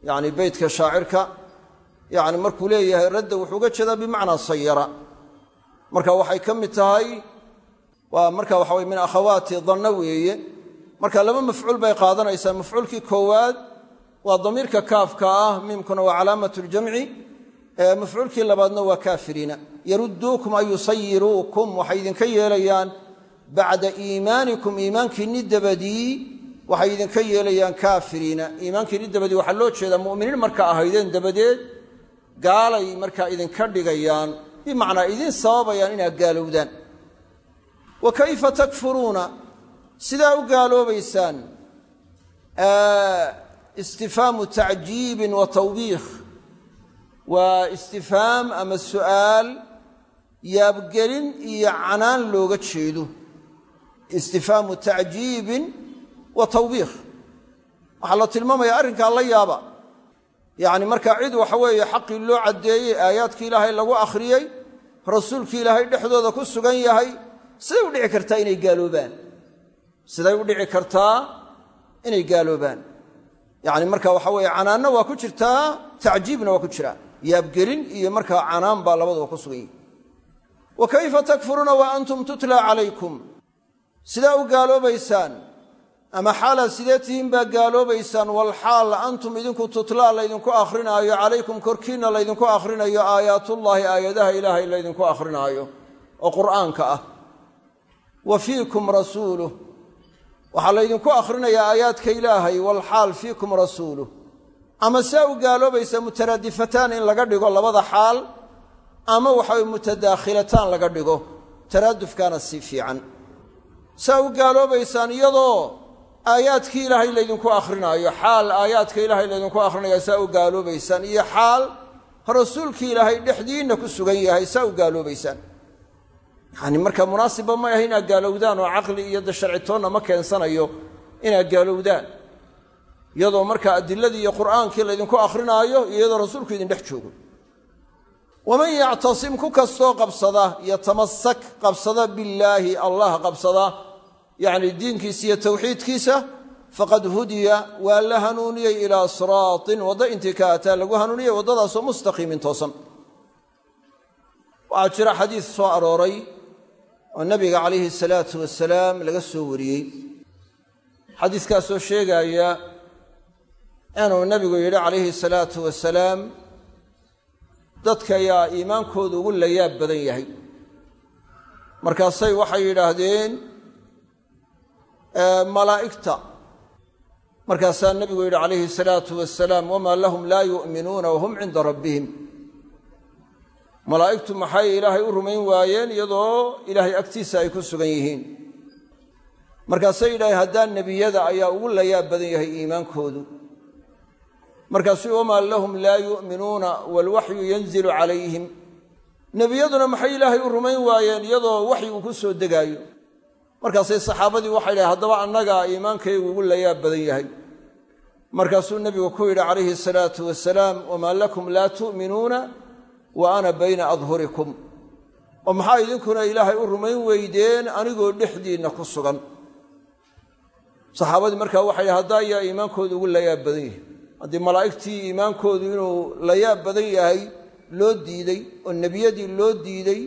Yacni beytka shaacirka yacni markuu leeyahay radda wuxuu uga jeedaa bimacnaa sayara marka waxay ka mid tahay waa marka waxa weye min akhawaati danno weeye marka laba mafcuul bay qaadanaysaa. Mafcuulkii koowaad waa damiirka kaafka ah miimkuna waa calaamat ljamci mafcuulkii labaadna waa kaafiriina. Yarudduukum ay yusayiruukum waxay idinka yeelayaan bacda iimaanikum iimaankiinni dabadii waxay idinka yeelayaan kaafiriina. Iimaankiinni dabadii waxaa loo jeedaa mu'miniin marka ahaydeen dabadeed gaalay markaa idinka dhigayaan bimacnaa idin sababayaan inaad gaalowdaan. Wa kayfa takfuruuna sidaa u gaaloobaysaan istifhaamu tacjiibin wa tawbiikh. Waa istifhaam ama su'aal yaabgelin iyo canaan looga jeedo. Istifhaamu tacjiibin wa tawbiikh. Waxaa la tilmaamayaa arrinkaa la yaaba. Yacni markaa cid waxa weeye xaqii loo caddeeyey aayaadkii ilaahay lagu akhriyey rasuulkii ilaahay dhexdooda ku sugan yahay siday u dhici kartaa inay gaaloobaan siday u dhici kartaa inay gaaloobaan. Yacni marka waxa weeye canaanna waa ku jirtaa tacjiibna waa ku jiraa. Yaabgelin iyo markaa canaan baa labaduba ku sugan wa kayfa takfuruuna wa antum tutla calaykum? Sidaa u gaaloobaysaan ama xaalaad sidee tihiin baa gaaloobaysaan walxaal antum idinku tutlaa laydinku akhrinaayo calaykum korkiinna laydinku akhrinayo aayaatullaahi aayadaha ilaahay laydinku akhrinaayo oo qur'aanka ah. Wa fiikum rasuuluh waxaa laydinku akhrinayaa aayaadka ilaahay walxaal fiikum rasuuluh ama saa u gaaloobaysa mutaraadifataan in laga dhigo labada xaal ama waxaway mutadaakhilataan laga dhigo taraadufkaana si fiican. Saa u gaaloobaysaan iyadoo aayaadkii ilaahay laydinku akhrinaayo xaal aayaadka ilaahay laydinku akhrinayaa saa u gaaloobaysaan iyo xaal rasuulkii ilaahay dhexdiinna ku sugan yahay saa u gaaloobaysaan yacni markaa munaasibba may ahay inaad gaalowdaan oo caqli iyo de sharcitoonna ma keensanayo inaad gaalowdaan. Iyadoo markaa adiladii iyo qur'aankii laydinku akhrinaayo iyo iyadoo rasuulku idin dhex joogo. Waman yactasim ku kastoo qabsada yatamasak qabsada billaahi allah qabsada yacni diinkiisa iyo tawxiidkiisa faqad hudiya waa la hanuuniyey ilaa siraatin waddo intii ka ataa lagu hanuuniyey waddadaasoo mustaqiimin toosan. Waxaa jira xadiis soo arooray oo nabiga calayhi salaatu wasalaam laga soo wariyey. Xadiiskaasoo sheegaaya inuu nabigu yidhi calayhi salaatu wasalaam dadka ayaa iimaankoodu ugu layaab badan yahay. Markaasay waxay yidhaahdeen malaa'igta. Markaasaa nebigu yidhi calayhi salaatu wasalaam wamaa lahum laa yu'minuuna wahum cinda rabbihim malaa'igtu maxay ilaahay u rumayn waayeen iyadoo ilaahay agtiisa ay ku sugan yihiin? Markaasay yidhahdeen haddaan nebiyada ayaa ugu layaab badan yahay iimaankoodu. Markaasuu wamaa lahum laa yu'minuuna waalwaxyu yanzilu calayhim. Nebiyaduna maxay ilaahay u rumayn waayeen iyadoo waxyigu ku soo degaayo? Markaasay saxaabadii waxay dhahay haddaba annagaa iimaankaygu ugu layaab badan yahay. Markaasuu nebigu ku yidhi calayhi asalaatu wasalaam wamaa lakum laa tu'minuuna wa ana bayna adhurikum. Oo maxaa idinkuna ilaahay u rumayn weydeen anigoo dhexdiinna ku sugan? Saxaabadii markaa waxay dhahay hadda ayaa iimaankoodu ugu layaab badan yahay. Haddii malaa'igtii iimaankoodu inuu layaab badan yahay loo diiday oo nebiyadii loo diiday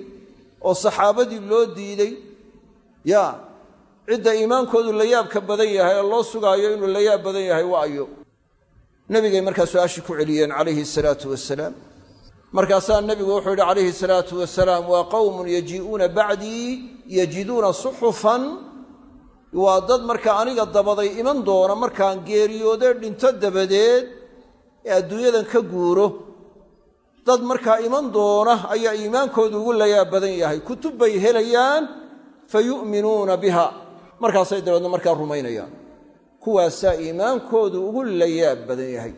oo saxaabadii loo diiday ya cidda iimaankoodu layaabka badan yahay oo loo sugaayo inuu layaab badan yahay waa ayo. Nebigay markaa su'aashii ku celiyeen calayhi salaatu wasalaam markaasaa nebigu wuxuu yidhi calayhi salaatu wasalaam waa qowmun yajii'uuna bacdii yajiduuna suxufan. Waa dad markaa aniga dabaday iman doona markaan geeriyoodee dhinto dabadeed ee adduunyadan ka guuro. Dad markaa iman doona ayaa iimaankoodu ugu layaab badan yahay. Kutub bay helayaan fa yu'minuuna biha. Markaasay dabeedna markaa rumaynayaan. Kuwaasaa iimaankoodu ugu layaab badan yahay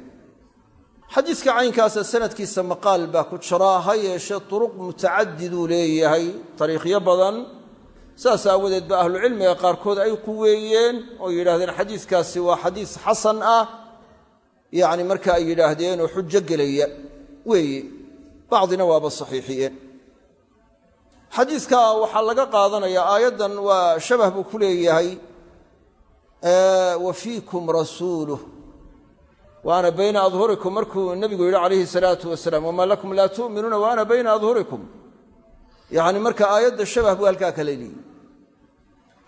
xadiiska caynkaasa sanadkiisa maqaal baa ku jiraa ha yeeshee turuq mutacadiduu leeyahay. Dariiqyo badan saas aawadeed ba ahlucilmiga qaarkood ay quweeyeen oo yidhahdeen xadiiskaasi waa xadiis xasan ah. Yacni marka ay yidhaahdeen oo xujo gelaya weeye. Bacdina waaba saxiixiyeen. Xadiiska waxaa laga qaadanayaa aayaddan waa shabah buu ku leeyahay wa fiikum rasuuluh wa ana bayna adhurikum markuu nebigu yidhi calayhi salaatu wasalaam wamaa lakum laa tu'minuuna wa ana bayna adhurikum. Yacni marka aayadda shabah buu halkaa kala leeyihi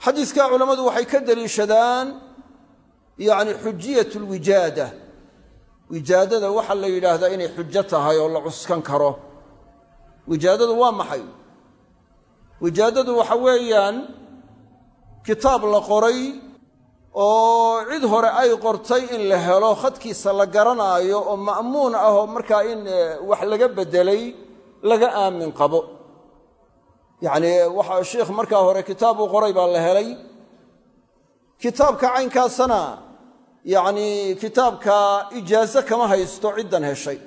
xadiiska culammadu waxay ka deliishadaan yacni xujiyat lwijaada wijaadada waxaa la yidhaahdaa inay xujo tahay oo la cuskan karo. Wijaadadu waa maxay? Wijaadadu waxa weeyaan kitaab la oo cid hore ay qortay in la helo khadkiisa la garanaayo oo ma'muun ah oo markaa in wax laga beddelay laga aamin qabo. Yacnii waxa sheikh markaa hore kitaab uu qoray baa la helay. Kitaabka caynkaasana yacnii kitaabka ijaaso kama haysto ciddan heshay.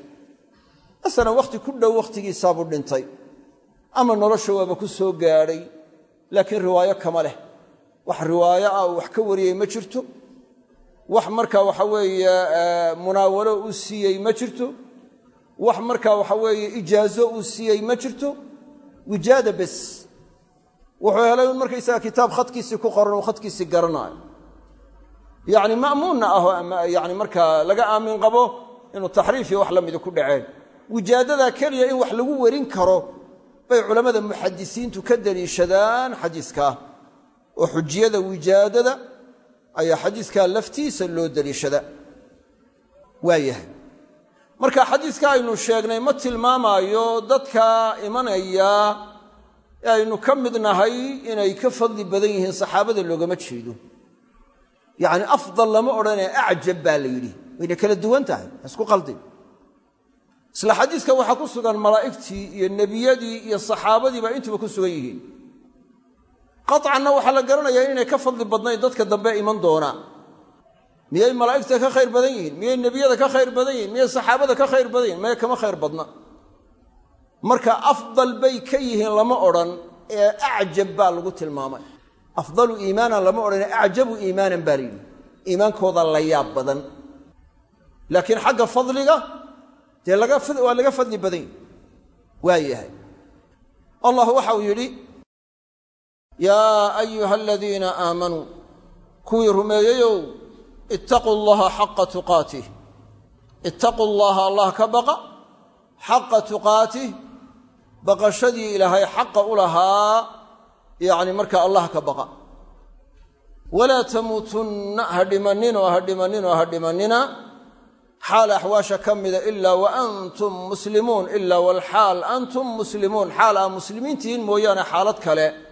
Masalan wakhti ku dhow wakhtigiisaabuu dhintay. Ama nolosha waaba ku soo gaadhay laakiin riwaayo kama leh wax riwaayo ah uu wax ka wariyey ma jirto. Wax markaa waxa weeye munaawalo uu siiyey ma jirto. Wax markaa waxa weeye ijaazo uu siiyey ma jirto. Wijaada bes. Wuxuu helay markaysaga kitaab khadkiisii ku qoran uu khadkiisii garanaayo. Yacni ma'muunna aho yani markaa laga aamin qabo inuu taxriif iyo wax la midi ku dhaceen. Wijaadadaa keliya in wax lagu werin karo bay culammada muxadisiintu ka deliishadaan xadiiskaa oo xujiyada wijaadada ayaa xadiiskaa laftiisa loo deliishada. Waayahay marka xadiiska aynu sheegnay ma tilmaamaayo dadka imanaya ee aynu ka mid nahay inay ka fadli badan yihiin saxaabada loogama jeedo. Yacni afdal lama odhanee acjab baa la yidhi. Wayna kala duwan tahay. Isku qaldin. Isla xadiiska waxaa ku sugan malaa'igtii iyo nebiyadii iyo saxaabadiiba intuba ku sugan yihiin qaطcanna waxaa la garanayaa inay ka fadli badnayn dadka dambe iman doonaa miyay malaa'igta ka khayr badan yihiin? Miyay nebiyada ka khayr badan yihiin? Miyay saxaabada ka khayr badan yihiin maya kama khayr badna. Marka afdal bay ka yihiin lama odhan ee acjab baa lagu tilmaamay. Afdalu iimaanan lama odhane acjabu iimaanan baa layidhi iimaankooda la yaab badan. Laakiin xagga fadliga dee waa laga fadli badan yihi waa yahay. Allah waxau yidhi yaa ayuha aladiina aamanuu kuwii rumeeyeyow ittaquu allaha xaqa tuqaatih. Ittaquu allaha allah ka baqa. Xaqa tuqaatih baqashadii ilaahay xaqa u lahaa yacni marka allah ka baqa. Walaa tamuutunna ha dhimaninoo ha dhimaninoo ha dhimannina. Xaal axwaasha ka mida ilaa wa antum muslimuun ilaa walxaal antum muslimuun. Xaal aa muslimiintihiin mooyaane xaalad kale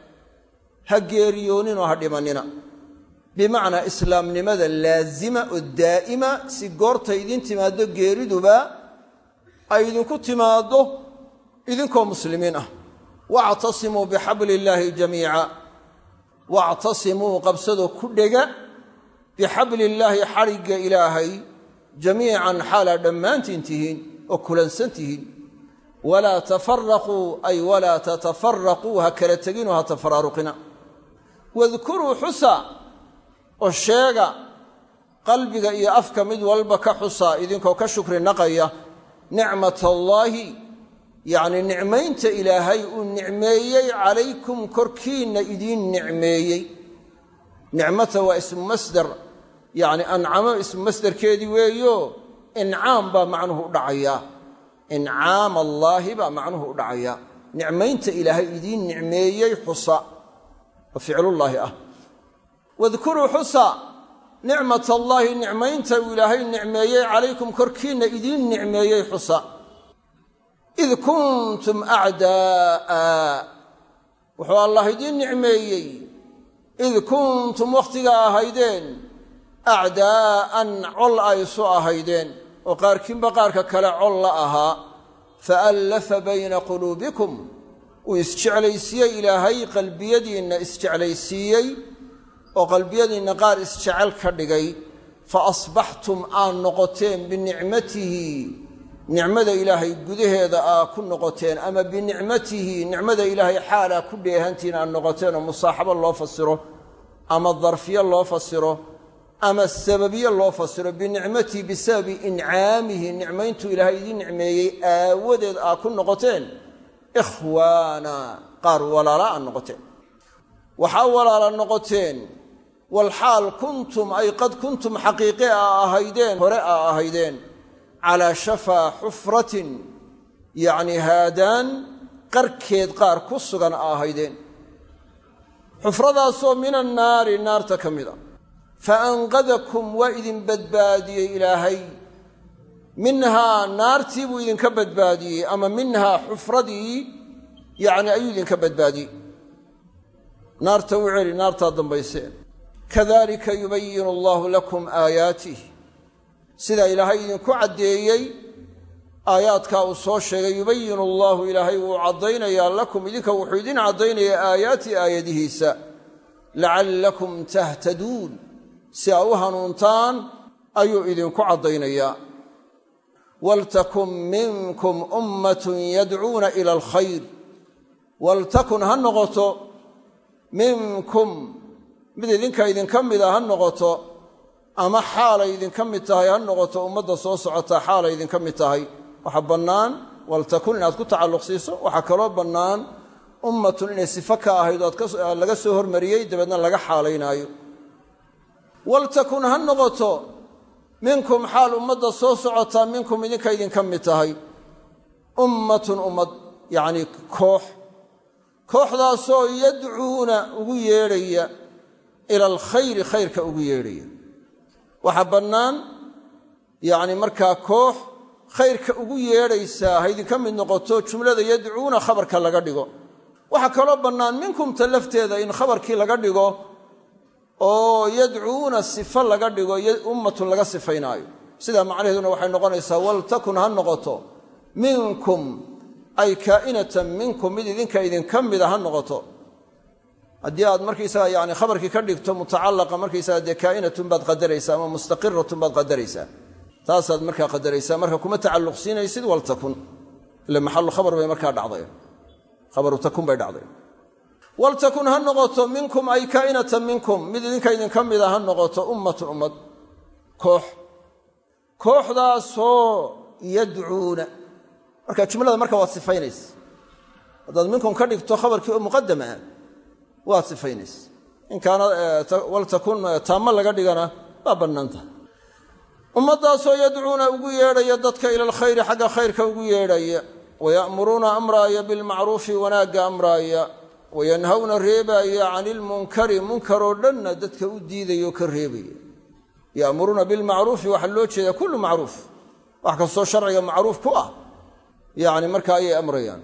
ha geeriyooninoo ha dhimannina bimacnaa islaamnimada laazima oo daa'ima si goorta idin timaaddo geeriduba ay idinku timaaddo idinkoo muslimiin ah. Wactasimuu bixabli illaahi jamiica. Wactasimuu qabsadoo ku dhega bixabli illaahi xadhigga ilaahay jamiican xaalaa dhammaantiin tihiin oo kulansan tihiin. Walaa tafaraquu ay walaa tatafaraquu ha kala teginoo ha tafaraaruqina wadkuruu xusa oo sheega qalbiga iyo afka mid walba ka xusa idinkoo ka shukri naqaya nicmatallaahi yacnii nicmaynta ilaahay uu nicmeeyey calaykum korkiinna idiin nicmeeyey. Nicmata waa ismu masder yacni ancamo ismu masderkeedii weeyo incaam baa macnuhu u dhacayaa incaam allaahi baa macnuhu u dhacayaa nicmaynta ilaahay idiin nicmeeyey xusa oo ficlullaahi ah. Wadkuruu xusa nicmat allaahi nicmaynta uu ilaahay nicmeeyey calaykum korkiinna idiin nicmeeyey xusa. Id kuntum acdaa'a. Wuxuu allah idiin nicmeeyey. Id kuntum wakhtigaa ahaydeen acdaa'an col ay isu ahaydeen. Oo qaarkiinba qaarka kale col la ahaa. Faallafa bayna quluubikum uu isjeclaysiiyey ilaahay qalbiyadiinna isjeclaysiiyey oo qalbiyadiinna qaar isjecel ka dhigay. Fa asbaxtum aad noqoteen binicmatihi nicmada ilaahay gudaheeda aa ku noqoteen ama binicmatihi nicmada ilaahay xaalaa ku dheehantiin aad noqoteen oo musaaxabo loo fasiro ama darfiyo loo fasiro ama sababiye loo fasiro binicmatihi bisababi incaamihi nicmayntuu ilaahay idiin nicmeeyey aawadeed aa ku noqoteen ikhwaana qaar walaala aad noqoteen. Waxaa walaala noqoteen walxaal kuntum ay qad kuntum xaqiiqe a ahaydeen hore a ahaydeen calaa shafaa xufratin yacnii haadaan qarkeed qaar ku sugan a ahaydeen. Xufradaasoo min annaari naarta ka mid a. Fa anqadakum waa idin badbaadiyey ilaahay minhaa naartii buu idinka badbaadiyey ama minhaa xufradii yacni ayuu idinka badbaadiyey. Naarta u celi naartaa dambayseen kadalika yubayinu allahu lakum aayaatih sidaa ilaahay idinku caddeeyey aayaadkaa uu soo sheegay yubayinu allaahu ilaahay wuu caddaynayaa lakum idinka wuxuu idin caddaynayaa aayaati aayadihiisa. Lacallakum tahtaduun si aa u hanuuntaan ayuu idinku caddaynayaa waltakun minkum ummatun yadcuuna ila alkhayr waltakun ha noqoto minkum mid idinka idinka mida ha noqoto ama xaalay idinka mid tahay ha noqoto ummadda soo socotaa xaalay idinka mid tahay waxaa bannaan waltakun inaad ku tacalluq siiso waxaa kaloo bannaan ummatun inay sifo ka ahayd oo laga soo hormariyey dabeedna laga xaalaynaayo minkum xaal ummadda soo socotaa minkum idinka idinka mid tahay. Ummatun ummad yacnii koox. Kooxdaasoo yadcuuna ugu yeedhaya ila alkhayri khayrka ugu yeedhaya. Waxaa bannaan yacni markaa koox khayrka ugu yeedhaysaa ha idinka mid noqoto jumlada yadcuuna khabarka laga dhigo. Waxaa kaloo bannaan minkumta lafteeda in khabarkii laga dhigo oo yadcuuna sifo laga dhigo ummatun laga sifaynaayo. Sidaa macnaheeduna waxay noqonaysaa waltakun ha noqoto minkum ay kaa'inatan minkum mid idinka idinka mida ha noqoto. Haddii aad markaysaga yani khabarkii ka dhigto mutacalaqa markaysaga dee kaa'inatun baad qadaraysaa ama mustaqiratun baad qadaraysaa. Taasaad markaa qadaraysaa marka kuma tacalluq waltakun ile maxalu khabar bay markaa dhacday. Khabaru takun bay dhacday waltakun ha noqoto minkum ay kaa'inatan minkum mid idinka idinka mida ha noqoto ummatun ummad koox. Kooxdaasoo yadcuuna. Marka jumlada marka waad sifaynaysa. Haddaad minkum ka dhigto khabarkii oo muqadam ah waad sifaynaysa. In kaana waltakun taamo laga dhigana waa bannaanta ummaddaasoo yadcuuna ugu yeedhaya dadka ila alkhayri xagga khayrka ugu yeedhaya. Waya'muruuna amraaya bilmacruufi wanaagga amraaya wayanhawna reebaaya cani ilmunkari munkaroo dhanna dadka u diidaya oo ka reebaya. Ya'muruuna bilmacruufi waxaa loo jeedaa kullu macruuf wax kastoo sharciga macruuf ku ah yacni marka ayay amrayaan.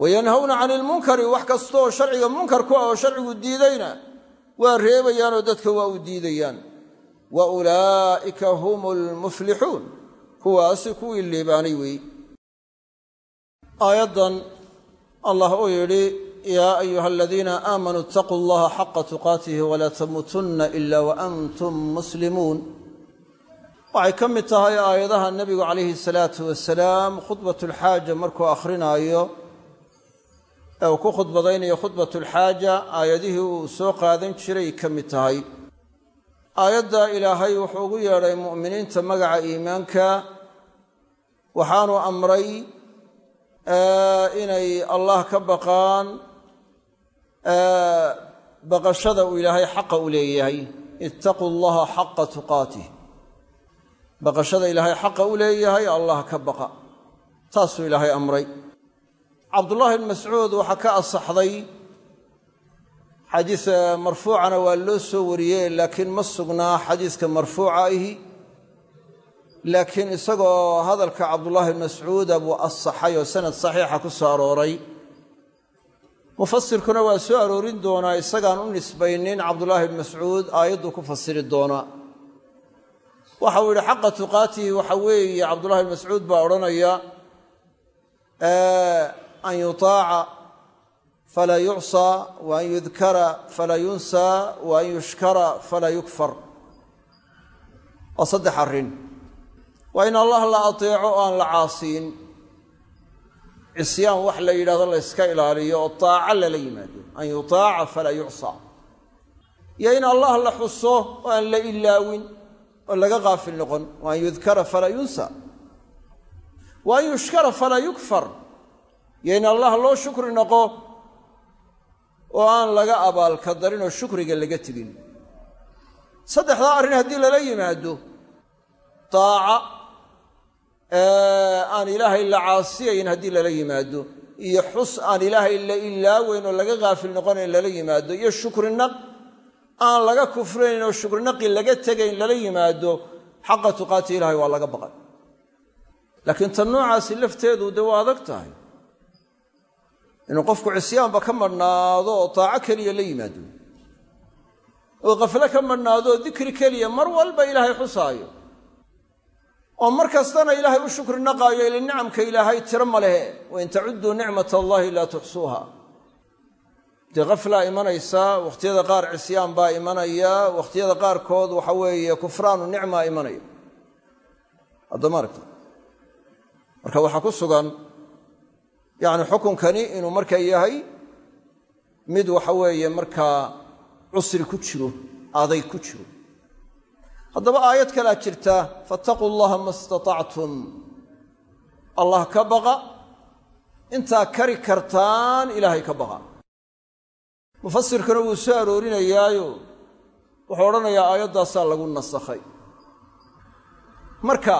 Wayanhawna cani ilmunkari wax kastooo sharciga munkar ku ah oo sharcigu diidayna waa reebayaanoo dadka waa u diidayaan. Wa ulaa'ika hum lmuflixuun kuwaasi kuwii liibaanay yidhi yaa ayuha aladiina aamanuu itaquu allaha xaqa tuqaatihi walaa tamuutunna ila waantum muslimuun waxay ka mid tahay aayadaha nebigu calayhi salaatu wasalaam khudbatulxaaja markuu akhrinaayo ee uu ku khudbadaynayo khudbatulxaaja aayadihii uu soo qaadan jiray ka mid tahay aayadda ilaahay wuxuu ugu yeedhay mu'miniinta magaca iimaanka waxaanu amray inay allah ka baqaan baqashada uu ilaahay xaqa u leeyahay ittaquu allaha xaqa tuqaatih. Baqashada ilaahay xaqa u leeyahay allah ka baqa. Taasuu ilaahay amray. Cabdullaahi bn mascuud waxaa ka asaxday xadiis marfuucana waa loo soo wariyey laakiin ma sugnaa xadiiska marfuuca ahi laakiin isagoo hadalka cabdullaahi bn mascuuda buu asaxay oo sanad saxiixa ku soo arooray mufasirkuna waa soo aroorin doonaa isagaan u nisbaynin cabdullaahi bn mascuud aayadduu ku fasiri doonaa. Waxa uu yidhi xaqa tuqaatihi waxa weeye cabdullahi bn mascuud baa odhanaya an yutaaca falaa yucsaa wa an yudkara falaa yunsaa wa an yushkara falaa yukfar. Waa saddex arrin. Waa in allah la ateeco o aan la caasiin cisyaan wax la yidhahdo la yska ilaaliyo oo taaca lala yimaado. An yutaaca falaa yucsaa iyo in allah la xuso oo aan la ilaawin oo laga qaafil noqon. Wa an yudkara falaa yunsa. Wa an yushkara falaa yukfar. Iyo in allah loo shukri noqo oo aan laga abaalka darin oo shukriga laga tegin. Saddexdaa arrin haddii lala yimaado taaca aan ilaahay la caasiyayn haddii lala yimaado iyo xus aan ilaahay la ilaaweyn oo laga kaafil noqonayn lala yimaado iyo shukrinaq aan laga kufrinayn oo shukrinaqi laga tegayn lala yimaado xaqa tuqaati ilahay waa laga baqay laakiin tan noocaasi lafteedu dee waa adag tahay. Inuu qofku cisyaanba ka madhnaado oo taaco keliya la yimaado. Oo kafle ka madhnaado oo dikri keliya mar walba ilaahay xusaayo oo mar kastana ilaahay u shukri naqaayo ila nicamka ilaahay tiro ma lehe. Wain tacudduu nicmat allaahi laa tuxsuuha. Dee kaflaa imanaysa wakhtiyada qaar cisyaan baa imanaya wakhtiyada qaarkood waxa weeye kufraanu nicmaa imanaya haddama aragta marka waxaa ku sugan yacni xukunkani inuu markaa yahay mid waxa weeye markaa cusri ku jiro aday ku jiro haddaba aayad kalaa jirta fattaquu llaha ma istatactum allah ka baqa intaa kari kartaan ilaahay ka baqa. Mufasirkuna wuu soo aroorinayaayo wuxuu odhanayaa aayaddaasaa lagu nasakhay. Marka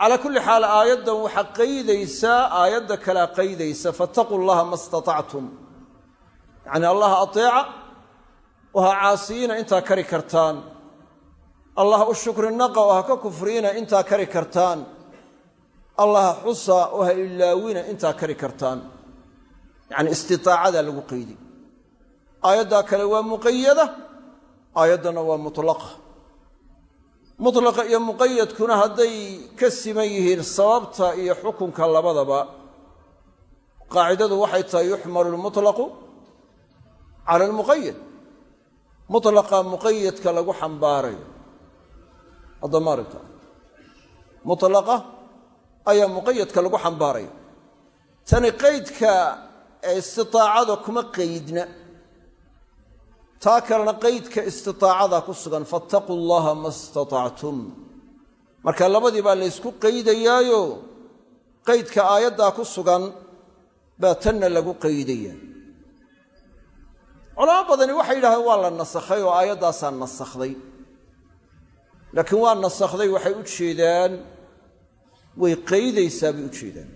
calaa kulli xaal aayaddan waxaa qaydaysaa aayadda kalea qaydaysa fattaquu llaha ma istatactum yacnii allah ateeca oo ha caasiyiina intaa kari kartaan allah u shukri naqa oo ha ka kufriina intaa kari kartaan. Allah xusa oo ha ilaawina intaa kari kartaan. Yacni istitaacadaa lagu qaydi aayaddaa kale waa muqayada aayaddana waa mutlaqa. Mutlaqa iyo muqayadkuna hadday ka siman yihiin sababta iyo xukunka labadaba. Qaacidadu waxay tahay yuxmalu lmutlaqu cala almuqayad mutlaqa muqayadka lagu xambaarayo haddama aragta mutlaqa ayaa muqayadka lagu xambaaraya tani qaydka ee istitaacada kuma qaydna. Taa kalena qaydka istitaacada ku sugan fattaquu llaha ma istatactum. Marka labadii baa laysku qaydayaayo qaydka aayaddaa ku sugan baa tanna lagu qaydaya culamo badani waxay yidhahdeen waa la nasakhay oo aayaddaasaa nasakhday laakiin waa nasakhday waxay u jeedaan way qaydaysaa bay u jeedaan.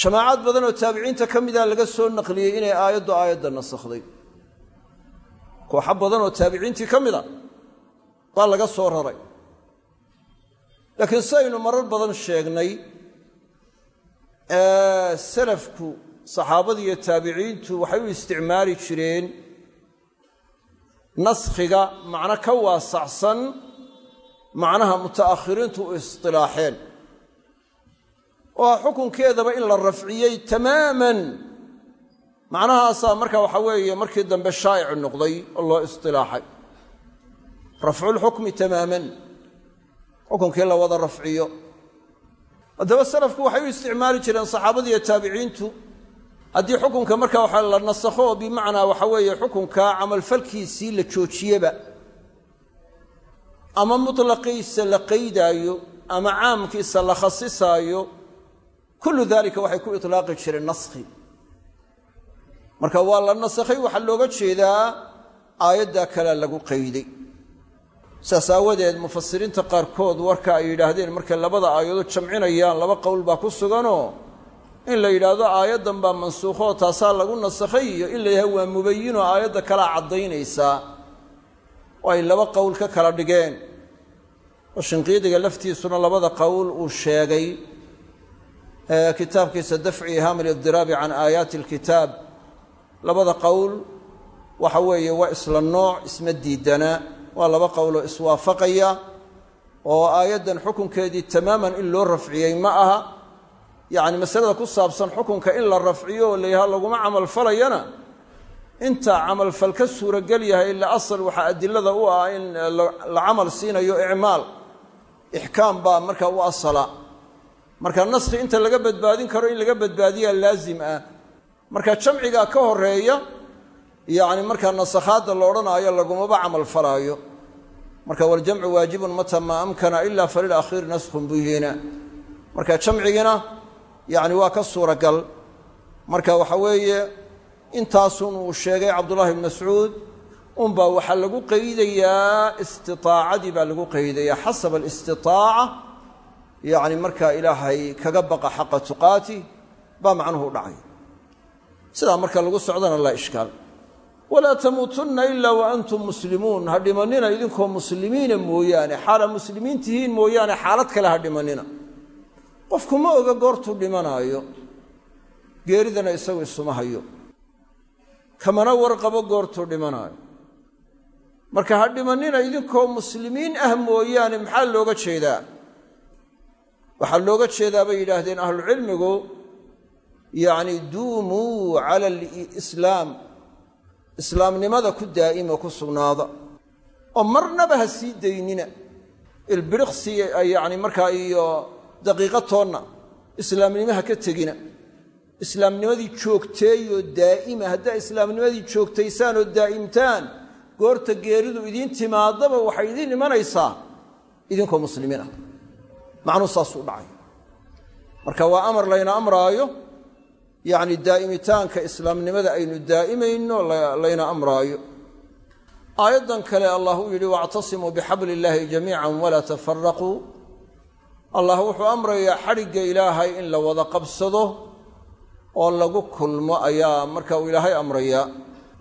Jamaacaad badan oo taabiciinta ka mida laga soo naqliyey inay aayaddu aayadda nasakhday kooxo badan oo taabiciintii ka mida baa laga soo raray. Laakiin siaynu marar badan sheegnay salafku saxaabada iyo taabiciintu waxay u isticmaali jireen naskhiga macno ka waasacsan macnaha muta'akhiriintu u istilaaxeen. Oo xukunkeedaba in la rafciyey tamaaman. Macnahaasaa marka waxaa weeye markii dambe shaa'ic noqday oo loo istilaaxay. Rafculxukmi tamaaman. Xukunkii la wada rafciyo. Haddaba salafku waxay u isticmaali jireen saxaabada iyo taabiciintu. Haddii xukunka marka waxa la nasakho oo bimacnaa waxa weeye xukunka camalfalkiisii la joojiyeba ama mutlaqiisa la qaydaayo ama caamkiisa la khasisaayo kullu dalika waxay ku itlaaqi jireen naskhi. Marka waa la nasakhay waxaa looga jeedaa aayaddaa kalea lagu qayday. Saas aawadeed mufasiriinta qaarkood warka ay yidhaahdeen markay labada aayadood jamcinayaan laba qowl baa ku suganoo in la yidhaahdo aayaddan baa mansuukhoo taasaa lagu nasakhay iyo in la yidhahdo waa mubayinoo aayadda kalaa caddaynaysaa. Oo ay laba qowl ka kala dhigeen oo shinqiidiga laftiisuna labada qowl uu sheegay kitaabkiisa dafci ihaam alidiraabi can aayaati alkitaab. Labada qowl waxa weeye waa isla nooc isma diidanaa waa laba qowloo iswaafaqaya oo aayaddan xukunkeedii tamaaman in loo rafciyey ma aha. Yacni masalada ku saabsan xukunka in la rafciyo oo la yidhaha laguma camalfalayana inta camalfal ka suuragel yahay ila asal waxaa adilada u ah in la camal siinayo icmaal ixkaam baa marka u asala. Marka naskhi inta laga badbaadin karo in laga badbaadiyaa laazim ah. Marka jamcigaa ka horreeya yacni markaa nasakhaadda la odhanaayo lagumaba camal falaayo. Marka waljamcu waajibun mata maa amkana ila falilakhiiri naskhun buhiina marka jamcigina yacni waa ka suuragal. Marka waxa weeye intaasun uu sheegay cabdullahi bn mascuud unbaa waxaa lagu qaydayaa istiaacadii baa lagu qaydayaa. Xasaba alistitaaca yacni markaa ilaahay kaga baqa xaqa tuqaati baa macnuhu u dhacay. Sidaa marka lagu socdana laa ishkaal. Walaa tamuutunna ilaa wa antum muslimuun. Ha dhimanina idinkoo muslimiina mooyaane. Xaala muslimiin mooyaane xaalad kale ha dhimanina. Qofku ma oga goortuu dhimanaayo. Geeridana isagu isuma hayo. Kamana warqabo goortuu dhimanaayo marka ha dhimannina idinkoo muslimiin ah mooyaane maxaa looga jeedaa? Waxaa looga jeedaa bay yidhaahdeen ahlucilmigu yacni duumuu cala alislaam islaamnimada ku daa'ima ku sugnaada. Oo marnaba ha sii daynina. Ilbiriqsi yacni markaa iyo daqiiqa toonna islaamnimo ha ka tegina. Islaamnimadii joogteeyoo daa'ima haddaa islaamnimadii joogtaysaan oo daa'imtaan goorta geeridu idiin timaadaba waxay idiin imanaysaa. Idinkoo muslimiin ah macnuu saasuu dhacay. Marka waa amar layna amraayo yacni daa'imitaanka islaamnimada aynu daa'imayno layna amraayo. Aayaddan kale allah uu yidhi wactasimuu bixabli illaahi jamiican walaa tafaraquu allah wuxuu amrayaa xadhigga ilaahay in la wada qabsado oo lagu kulmo ayaa marka uu ilaahay amrayaa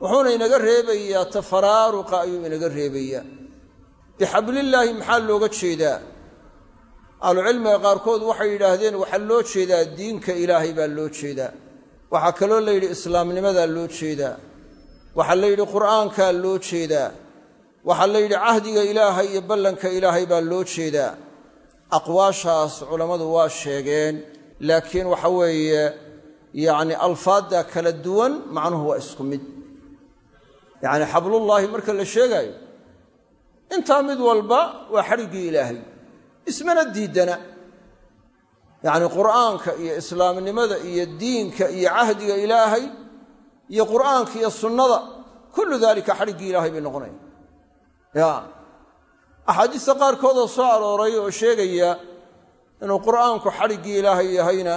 wuxuuna inaga reebayaa tafaraaruqa ayuu inaga reebayaa. Bixablillaahi maxaa looga jeedaa? Ahlucilmiga qaarkood waxay yidhaahdeen waxaa loo jeedaa diinka ilaahay baa loo jeedaa. Waxaa kaloo la yidhi islaamnimadaa loo jeedaa. Waxaa la yidhi qur'aankaa loo jeedaa. Waxaa la yidhi cahdiga ilaahay iyo ballanka ilaahay baa loo jeedaa. Aqwaashaas culammadu waa sheegeen laakiin waxa weeye yacni alfaadda kala duwan macnuhu waa isku mid yacni xablullaahi marka la sheegaayo intaa mid walba waa xadhiggii ilaahay ismana diidana yacni qur'aanka iyo islaamnimada iyo diinka iyo cahdiga ilaahay iyo qur'aanka iyo sunnada kullu daalika xadhiggii ilaahay bay noqonaya. Ya. Axaadiista qaarkoodoo soo arooray oo sheegaya inuu qur'aanku xadhiggii ilaahay yahayna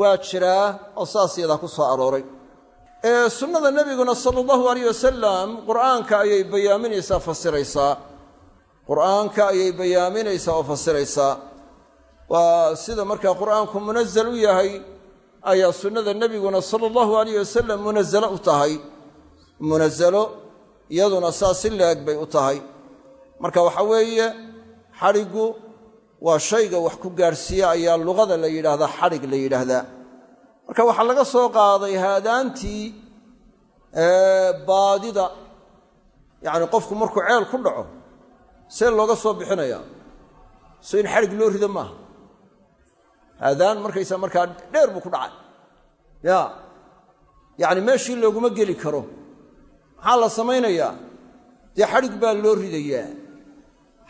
waa jiraa oo saas yadaa ku soo arooray sunnada nebiguna sala allahu alayh wasalam qur'aanka ayay bayaaminaysaa fasiraysaa. Qur'aanka ayay bayaaminaysaa oo fasiraysaa. Waa sida markaa qur'aanku munazal u yahay ayaa sunnada nebiguna sala allahu alayh wasalam munazalo u tahay. Munazalo iyaduna saas si laeg bay u tahay. Marka waxa weeye xadhiggu waa shayga wax ku gaadhsiiya ayaa luqada la yidhaahdaa xadhig la yidhaahdaa marka waxaa laga soo qaaday haadaantii baadida yacni qofku markuu ceel ku dhaco see looga soo bixinayaa so in xadhig loo rido maaha. Haadaan markaysa markaa dheer buu ku dhacay. Ya yacni meeshii looguma geli karo. Maxaa la samaynayaa? Dee xadhig baa loo ridayaa.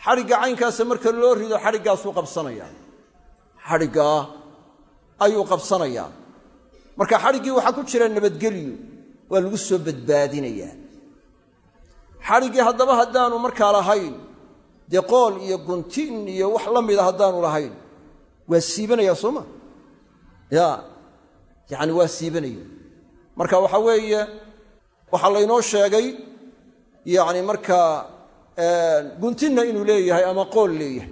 Xadhigga caynkaasa marka loo rido xadhiggaasuu qabsanayaa. Xadhiggaa ayuu qabsanayaa marka xadhiggii waxaa ku jira nabadgelyo waa lagu soo badbaadinayaa. Xadhiggii haddaba haddaanu markaa lahayn dee qool iyo guntin iyo wax la mida haddaanu lahayn waa siibanayaa soo ma? Ya yacni waa siibanaya marka waxa weeye waxaa laynoo sheegay yacni markaa guntinna inuu leeyahay ama qool leeyahay.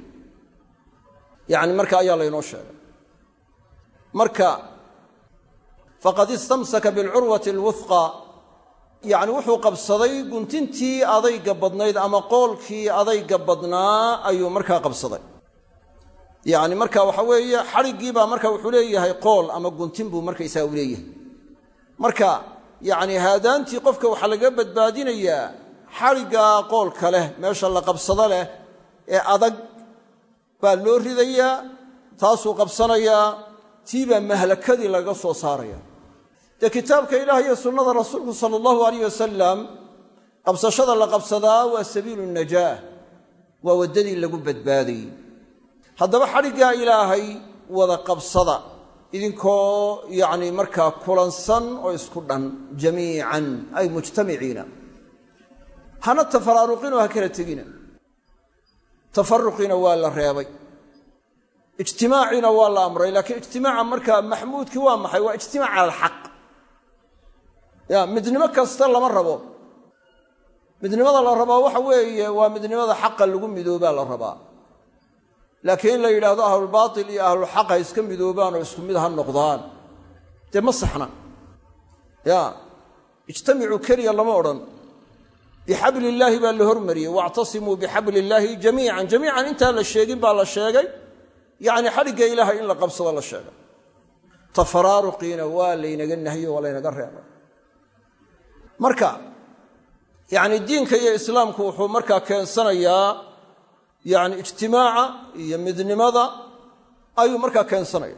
Yacni marka ayaa laynoo sheegay. Marka faqad istamsaka bilcurwati alwufqa. Yacni wuxuu qabsaday guntintii adayga badnayd ama qoolkii adayga badnaa ayuu markaa qabsaday. Yacni marka waxa weeye xadhiggii baa marka wuxuu leeyahay qool ama guntin buu markaysaa u leeyahay. Marka yacni haadaantii qofka waxaa laga badbaadinayaa xadhiggaa qoolka leh meesha la qabsado leh ee adag baa loo ridayaa taasuu qabsanayaa tii baa mahlakadii laga soo saaraya dee kitaabka ilaah iyo sunnada rasuulku sala allahu alayh wasalam qabsashada la qabsadaa waa sabiilu najaah waa waddadii lagu badbaadayey haddaba xadhiggaa ilaahay wada qabsada idinkoo yacni markaa kulansan oo isku dhan jamiican ay mujtamiciina hana tafaraaruqinoo ha kala tegina. Tafaruqiina waa la reebay. Ijtimaaciina waa la amray laakiin ijtimaaca markaa maxmuudkii waa maxay? Waa ijtimaac cala alxaq ya midnimo kasta lama rabo. Midnimada la rabaa waxa weeye waa midnimada xaqa lagu midoobaa la rabaa. Laakiin in la yidhaahdo ahlulbaatil iyo ahlulxaq ha iska midoobaan oo isku mid ha noqdaan. Dee ma saxna. Ya ijtamicuu keliya lama odhan. Bixabli illaahi baa la hormariyey waactasimuu bixabli illaahi jamiican. Jamiican intaan la sheegin baa la sheegay. Yacni xadhigga ilaahay in la qabsado la sheegay tafaraaruqiina waa laynaga nahiyo waa laynaga reebay marka yacni diinka iyo islaamku wuxuu markaa keensanayaa yacni ijtimaaca iyo midnimada ayuu markaa keensanaya.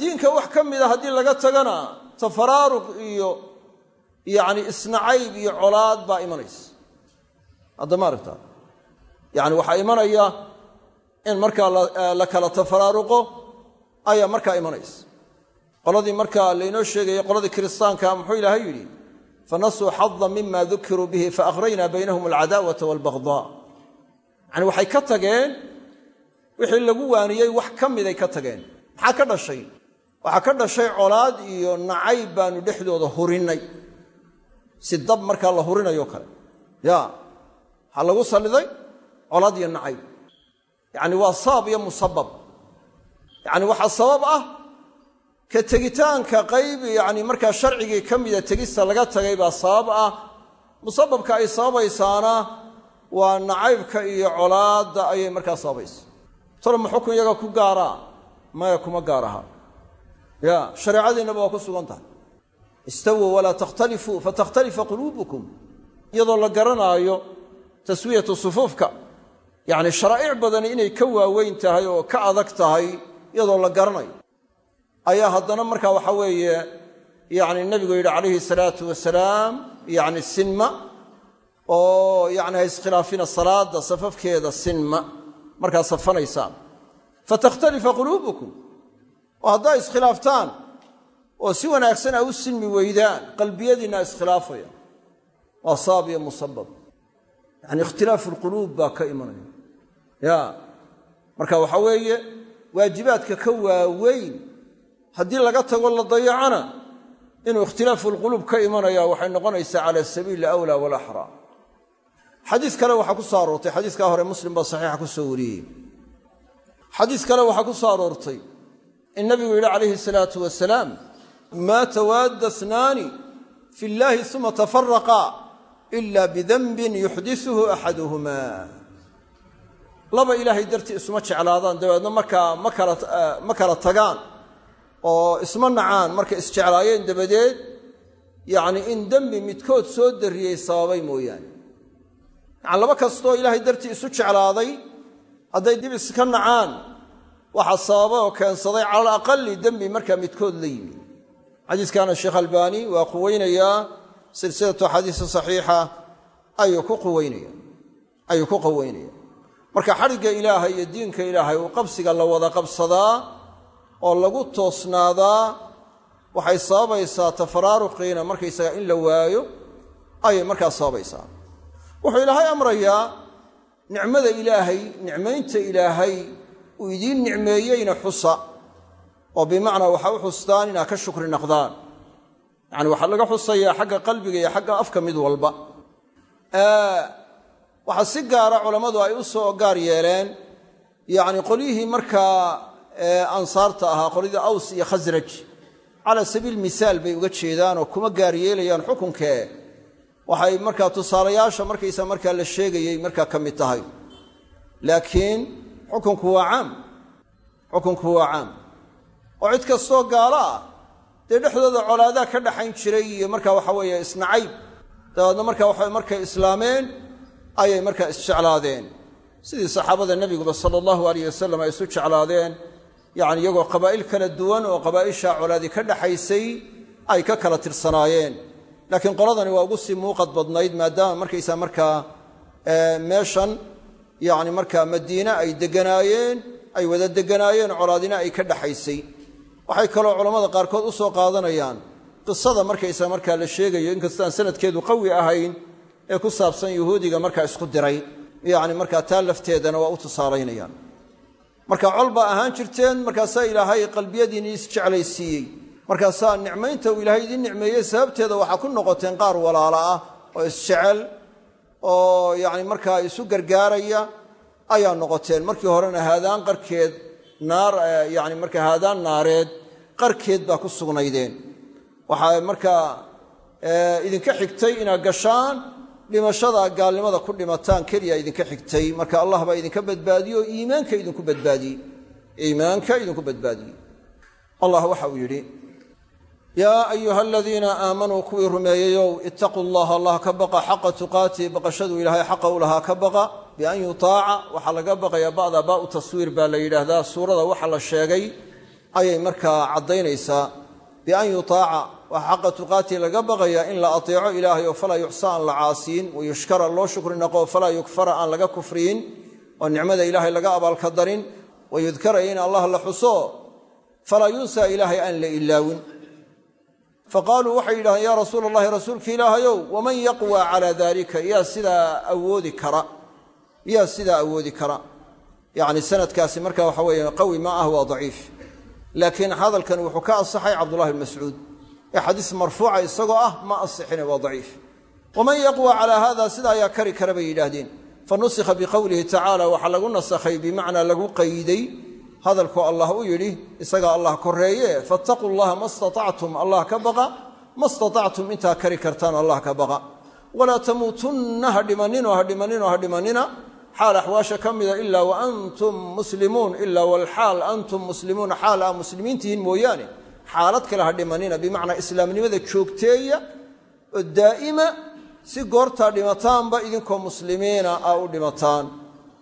Diinka wax ka mida haddii laga tagana tafaraaruq iyo yacni isnacayb iyo colaad baa imanaysa. Hadda ma aragtaa? Yacni waxaa imanaya in markaa la kala tafaraaruqo ayaa markaa imanaysa qoladii markaa laynoo sheegayay qoladii kiristaanka muxuu ilaahay yidhi fanasuu xada mima dukiruu bihi faakhrajna baynahum alcadaawata walbagdaa yacni waxay ka tageen wixii lagu waaniyey wax ka miday ka tageen. Maxaa ka dhashay? Waxaa ka dhashay colaad iyo nacayb baanu dhexdooda hurinnay. Si dab markaa la hurinayo kale. Ya waxaa lagu salliday? Colaad iyo nacayb yacni waa sabab iyo musabab. Yacni waxaa sabab ah ka tegitaanka qayb yacni markaa sharcigii ka mida tegista laga tagay baa sabab ah. Musababka ay sababaysaana waa nacaybka iyo colaadda ayay markaa sababaysa. Tolma xukun iyaga ku gaaraa? Maya kuma gaar aha. Ya shareecadiinnaba waa ku sugan tahay. Istawow walaa takhtalifuu fatakhtalifa quluubukum. Iyadoo la garanaayo taswiyatu sufuufka yacni sharaa'ic badani inay ka waaweyn tahay oo ka adag tahay iyadoo la garanayo ayaa haddana markaa waxa weeye yacni nebigu yidhi calayhi salaatu wasalaam yacni sinma oo yacni ha iskhilaafina salaadda safafkeeda sinma. Markaa safanaysaan. Fatakhtalifa quluubukum. Oo haddaa iskhilaaftaan oo si wanaagsan a u sinmi weydaan qalbiyadiinna iskhilaafaya waa sabab iyo musabab. Yacni ikhtilaafu alquluub baa ka imanaya. Ya marka waxaa weeye waajibaadka ka waaweyn haddii laga tago la dayacana. Inuu ikhtilaafu alquluub ka imanaya waxay noqonaysaa cala sabiili awlaa walaxraa xadiis kale waxaa ku soo aroortay. Xadiiskaa hore muslim baa saxiixa ku soo wariyey. Xadiis kale waxaa ku soo aroortay. In nabigu yidhi calayhi salaatu wasalaam maa tawaadda snaani fi llaahi uma tafaraqaa ila bidanbin yuxdisuhu axaduhumaa. Laba ilaahay dartii isuma jeclaadaan dabeedna markaa ma kala tagaan oo isma nacaan markay isjeclaayeen dabadeed yacni in dembi midkood soo darriyey sababay mooyaane. Yacani laba kastoo ilaahay dartii isu jeclaaday hadday dib iska nacaan waxaa sababa oo keensaday cala alaqali dembi markaa midkood la yimi xadiiskaana sheekh albaani waa quweynayaa silsilatu axaadiisa saxiixa ayuu ku quweynaya marka xadhigga ilaahay iyo diinka ilaahay uu qabsiga la wada qabsadaa oo lagu toosnaadaa waxay sababaysaa tafaraaruqiina markaysaga in la waayo ayay markaa sababaysaa wuxuu ilaahay amrayaa nicmada ilaahay nicmaynta ilaahay uu idiin nicmeeyeyna xusa oo bimacnaa waxaa u xustaan inaad ka shukri naqdaan. Yacani waxaa laga xusayaa xagga qalbiga iyo xagga afka mid walba. Waxaa si gaara culammadu ay u soo gaar yeeleen yacni qolyihii markaa ansaarta ahaa qolyadii aws iyo khasraj cala sabiil misaal bay uga jeedaan oo kuma gaar yeelayaan xukunkee waxay markaa tusaalayaasha markaysa markaa la sheegayey markaa ka mid tahay. Laakiin xukunku waa caam. Xukunku waa caam. Oo cid kastoo gaalo ah. Dee dhexdooda colaadaa ka dhaxayn jiray iyo markaa waxa weeye isnacayb dabeedna markaa waxa markay islaameen ayay markaa isjeclaadeen sidii saxaabada nebiguba sala allahu alayh wasalam ay isu jeclaadeen yacni iyagoo qabaa'il kala duwan oo qabaa'ishaa colaadi ka dhaxaysay ay ka kala tirsanaayeen. Laakiin qoladani waa ugu sii muuqad badnayd maadaama markaysaa markaa meeshan yacni markaa madiine ay deganaayeen ay wada deganaayeen colaadina ay ka dhaxaysay. Waxay kaloo culammada qaarkood u soo qaadanayaan qisada markaysaa markaa la sheegayo inkastaan sanadkeedu qawi ahayn ee ku saabsan yuhuudiga markaa isku diray. Yacni markaa taa lafteedana waa u tusaalaynayaan marka col baa ahaan jirteen markaasaa ilaahay qalbiyadiinii isjeclaysiiyey markaasaa nicmaynta uu ilaahay idiin nicmeeyey sababteeda waxaa ku noqoteen qaar walaala ah oo isjecel oo yacni markaa isu gargaaraya ayaa noqoteen. Markii horena haadaan qarkeed naar yacni markaa haadaan naareed qarkeed baa ku sugnaydeen. Waxaa markaa idinka xigtay inaad gashaan dhimashada gaalnimada ku dhimataan keliya idinka xigtay. Marka allah baa idinka badbaadiye oo iimaanka idinku badbaadiyey iimaanka idinku badbaadiyey allah waxa uu yidhi yaa ayuha aladiina aamanuu kuwii rumeeyeyow ittaquu llaha allah ka baqa xaqa tuqaati baqashaduu ilaahay xaqa u lahaa ka baqa bian yutaaca. Waxaa laga baqaya ba'da baau taswiir baa la yidhaahdaa suurada waxa la sheegay ayay markaa caddaynaysaa bian yutaaca waxaa xaqa tuqaati laga baqaya in la ateeco ilaahay oo falaa yuxsa aan la caasiin wayushkara loo shukri naqo falaa yukfara aan laga kufriyin oo nicmada ilaahay laga abaalka darin wayudkara in allah la xuso falaa yunsaa ilaahay aan la ilaawin. Faqaaluu waxay yidhahdeen yaa rasuula allahi rasuulka ilaahayow waman yaqwa calaa dalika yaa sidaa awoodi kara. Yaa sidaa awoodi kara. Yacni sanadkaasi marka waxa weeye qawi ma ah waa daciif. Laakiin hadalkan wuxuu ka ansaxay cabdullahi bn mascuud ee xadiis marfuuca isagoo ah ma ansixine waa daciif. Waman yaqwa calaa hada sida ayaa kari kara bay yidhaahdeen. Fa nusikha biqowlihi tacaala waxaa lagu nasakhay bimacnaa lagu qayday hadalku allah u yidhi isagaa allah koreeye fattaquu llaha ma statactum allah ka baqa. Ma statactum intaa kari kartaan allah ka baqa. Walaa tamuutunna ha dhimanino ha dhimanino ha dhimanina. Xaal axwaasha ka mida antum muslimuun ilaa mooyaane xaalad kale ha dhimanina bimacnaa islaamnimada joogteeya oo daa'ima si goortaa dhimataanba idinkoo muslimiina aa u dhimataan.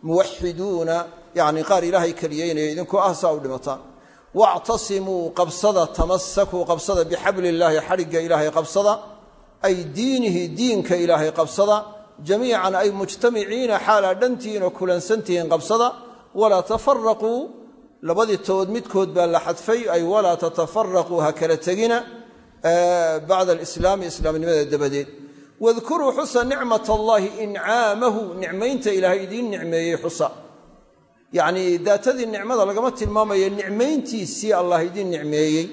Muwaxiduuna yacni qaar ilaahay keliyeynaya idinkoo ah saa u dhimataan. Wactasimuu qabsada tamasakuu qabsada bixabli illaahi xadhigga ilaahay qabsada ay diinihi diinka ilaahay qabsada jamiican ay mujtamiciina xaalaa dhantihiinoo kulansantihiin qabsada walaa tafaraquu labadii tood midkood baa la xadfay ay walaa tatafaraquu ha kala tegina bacda alislaami islaamnimada dabadeed. Wadkuruu xusa nicmat allaahi incaamahu nicmaynta ilaahay idiin nicmeeyey xusa. Yacnii daatadii nicmada lagama tilmaamaya nicmayntiisii allah idiin nicmeeyey.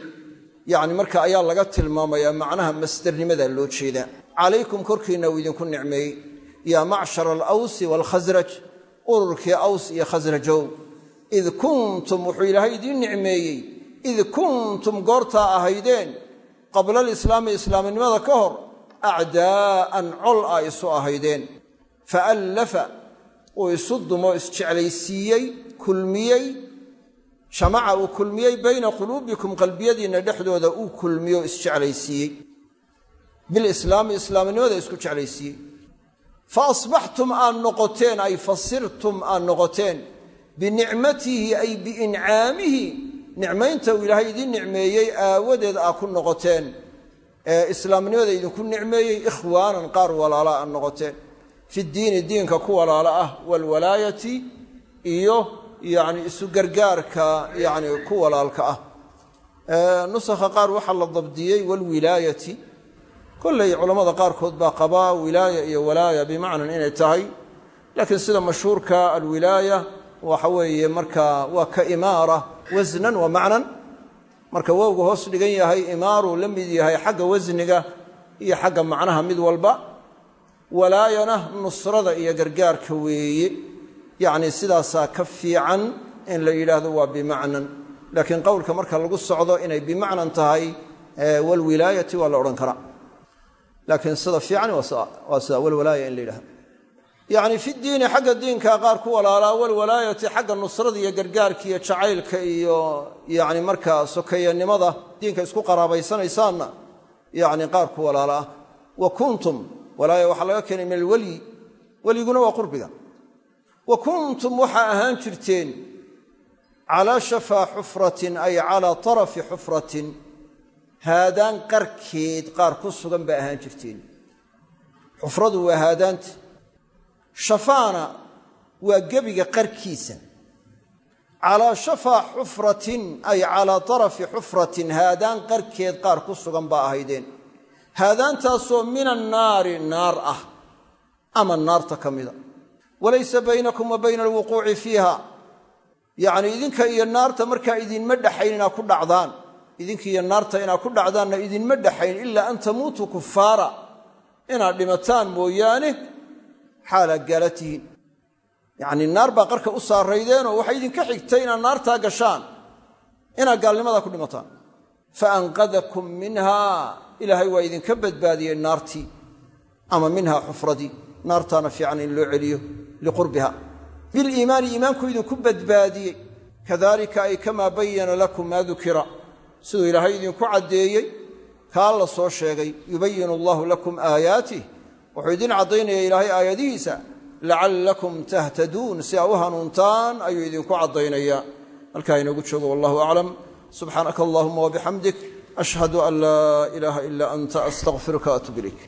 Yacni marka ayaa laga tilmaamaya macnaha masdarnimada loo jeedaa. Calaykum korkiinna uu idinku nicmeeyey yaa macshara alawsi waalkhasraj ururkii aws iyo khasrajow id kuntum wuxuu ilaahay idiin nicmeeyey id kuntum goortaa ahaydeen qabla alislaami islaamnimada ka hor acdaa'an col a isu ahaydeen. Faallafa uu isu dumo isjeclaysiiyey kulmiyey jamaca uu kulmiyey bayna quluubikum qalbiyadiinna dhexdooda uu kulmiyo isjeclaysiiyey. Bilislaami islaamnimada isku jeclaysiiyey. Fa asbaxtum aad noqoteen ay fasirtum aad noqoteen binicmatihi ay biincaamihi. Nicmaynta uu ilaahay idiin nicmeeyey aawadeed aa ku noqoteen. Ee islaamnimada idinku nicmeeyey ikhwaanan qaar walaala aad noqoteen. Fi diini diinka ku walaalo ah waalwalaayati iyo yani isu gargaarka yani ku walaalka ah. Nusakha qaar waxaa la dabdiyey waalwilaayati kolley culammada qaarkood baa qabaa wilaaya iyo walaaya bimacnan inay tahay. Laakiin sida mashhuurka alwilaaya waxa weeye markaa waa ka imaara wasnan wa macnan. Marka wowga hoos dhigan yahay imaaruu la mid yahay xagga wasniga iyo xagga macnaha mid walba. Walaayana nusrada iyo gargaarka weeye. Yacni sidaasaa ka fiican in la yidhaahdo waa bimacnan. Laakiin qowlka marka lagu socdo inay bimacnan tahay walwilaayati waa la odhan karaa. Laakiin sida fiican waa sida walwalaaya in la yidhahdo yacni fi diini xagga diinka qaar ku walaalaa walwalaayati xagga nusrada iyo gargaarka iyo jacaylka iyo yani markaa sokeeyanimada diinka isku qaraabaysanaysaanna yani qaar ku walaala. Ah wa kuntum walaaya waxaa laga keenay min alwelyi weliguna waa qurbiga. Wa kuntum waxaa ahaan jirteen calaa shafaa xufratin ay calaa tarafi xufratin. Haadaan qarkeed qaar ku sugan baa ahaan jirteen. Xufradu waa haadaanta shafaana waa gebiga qarkiisa. Calaa shafaa xufratin ay calaa tarafi xufratin haadaan qarkeed qaar ku sugan baa ahaydeen. Haadaantaasoo min annaari naar ah ama naarta ka mida. Walaysa baynakum wa bayna alwuquuci fiiha. Yacnii idinka iyo naarta markaa idinma dhexayn inaad ku dhacdaan. Idinka iyo naarta inaad ku dhacdaanna idinma dhexayn ilaa an tamuutuu kufaara inaad dhimataan mooyaane xaalaad gaala tihiin yacnii naar baa qarka u saaraydeenoo waxay idinka xigtay inaad naartaa gashaan inaad gaalnimada ku dhimataan. Fa anqadakum minha ilaahay waa idinka badbaadiyey naartii ama minha xufradii naartaana fiican in loo celiyo liqurbiha. Biliimaani iimaanku idinku badbaadiyey. Kadalika ay kamaa bayana lakum maa dukira. Siduu ilaahay idinku caddeeyey kaa la soo sheegay yubayinu allahu lakum aayaatih wuxuu idin caddaynaya ilaahay aayadihiisa lacallakum tahtaduun si aa u hanuuntaan ayuu idinku caddaynayaa. Halkaa inoogu joogo wallahu aclam. Subxaanaka allahuma wabixamdik ashhadu an laa ilaaha ila anta astaqfiruka atub ilayk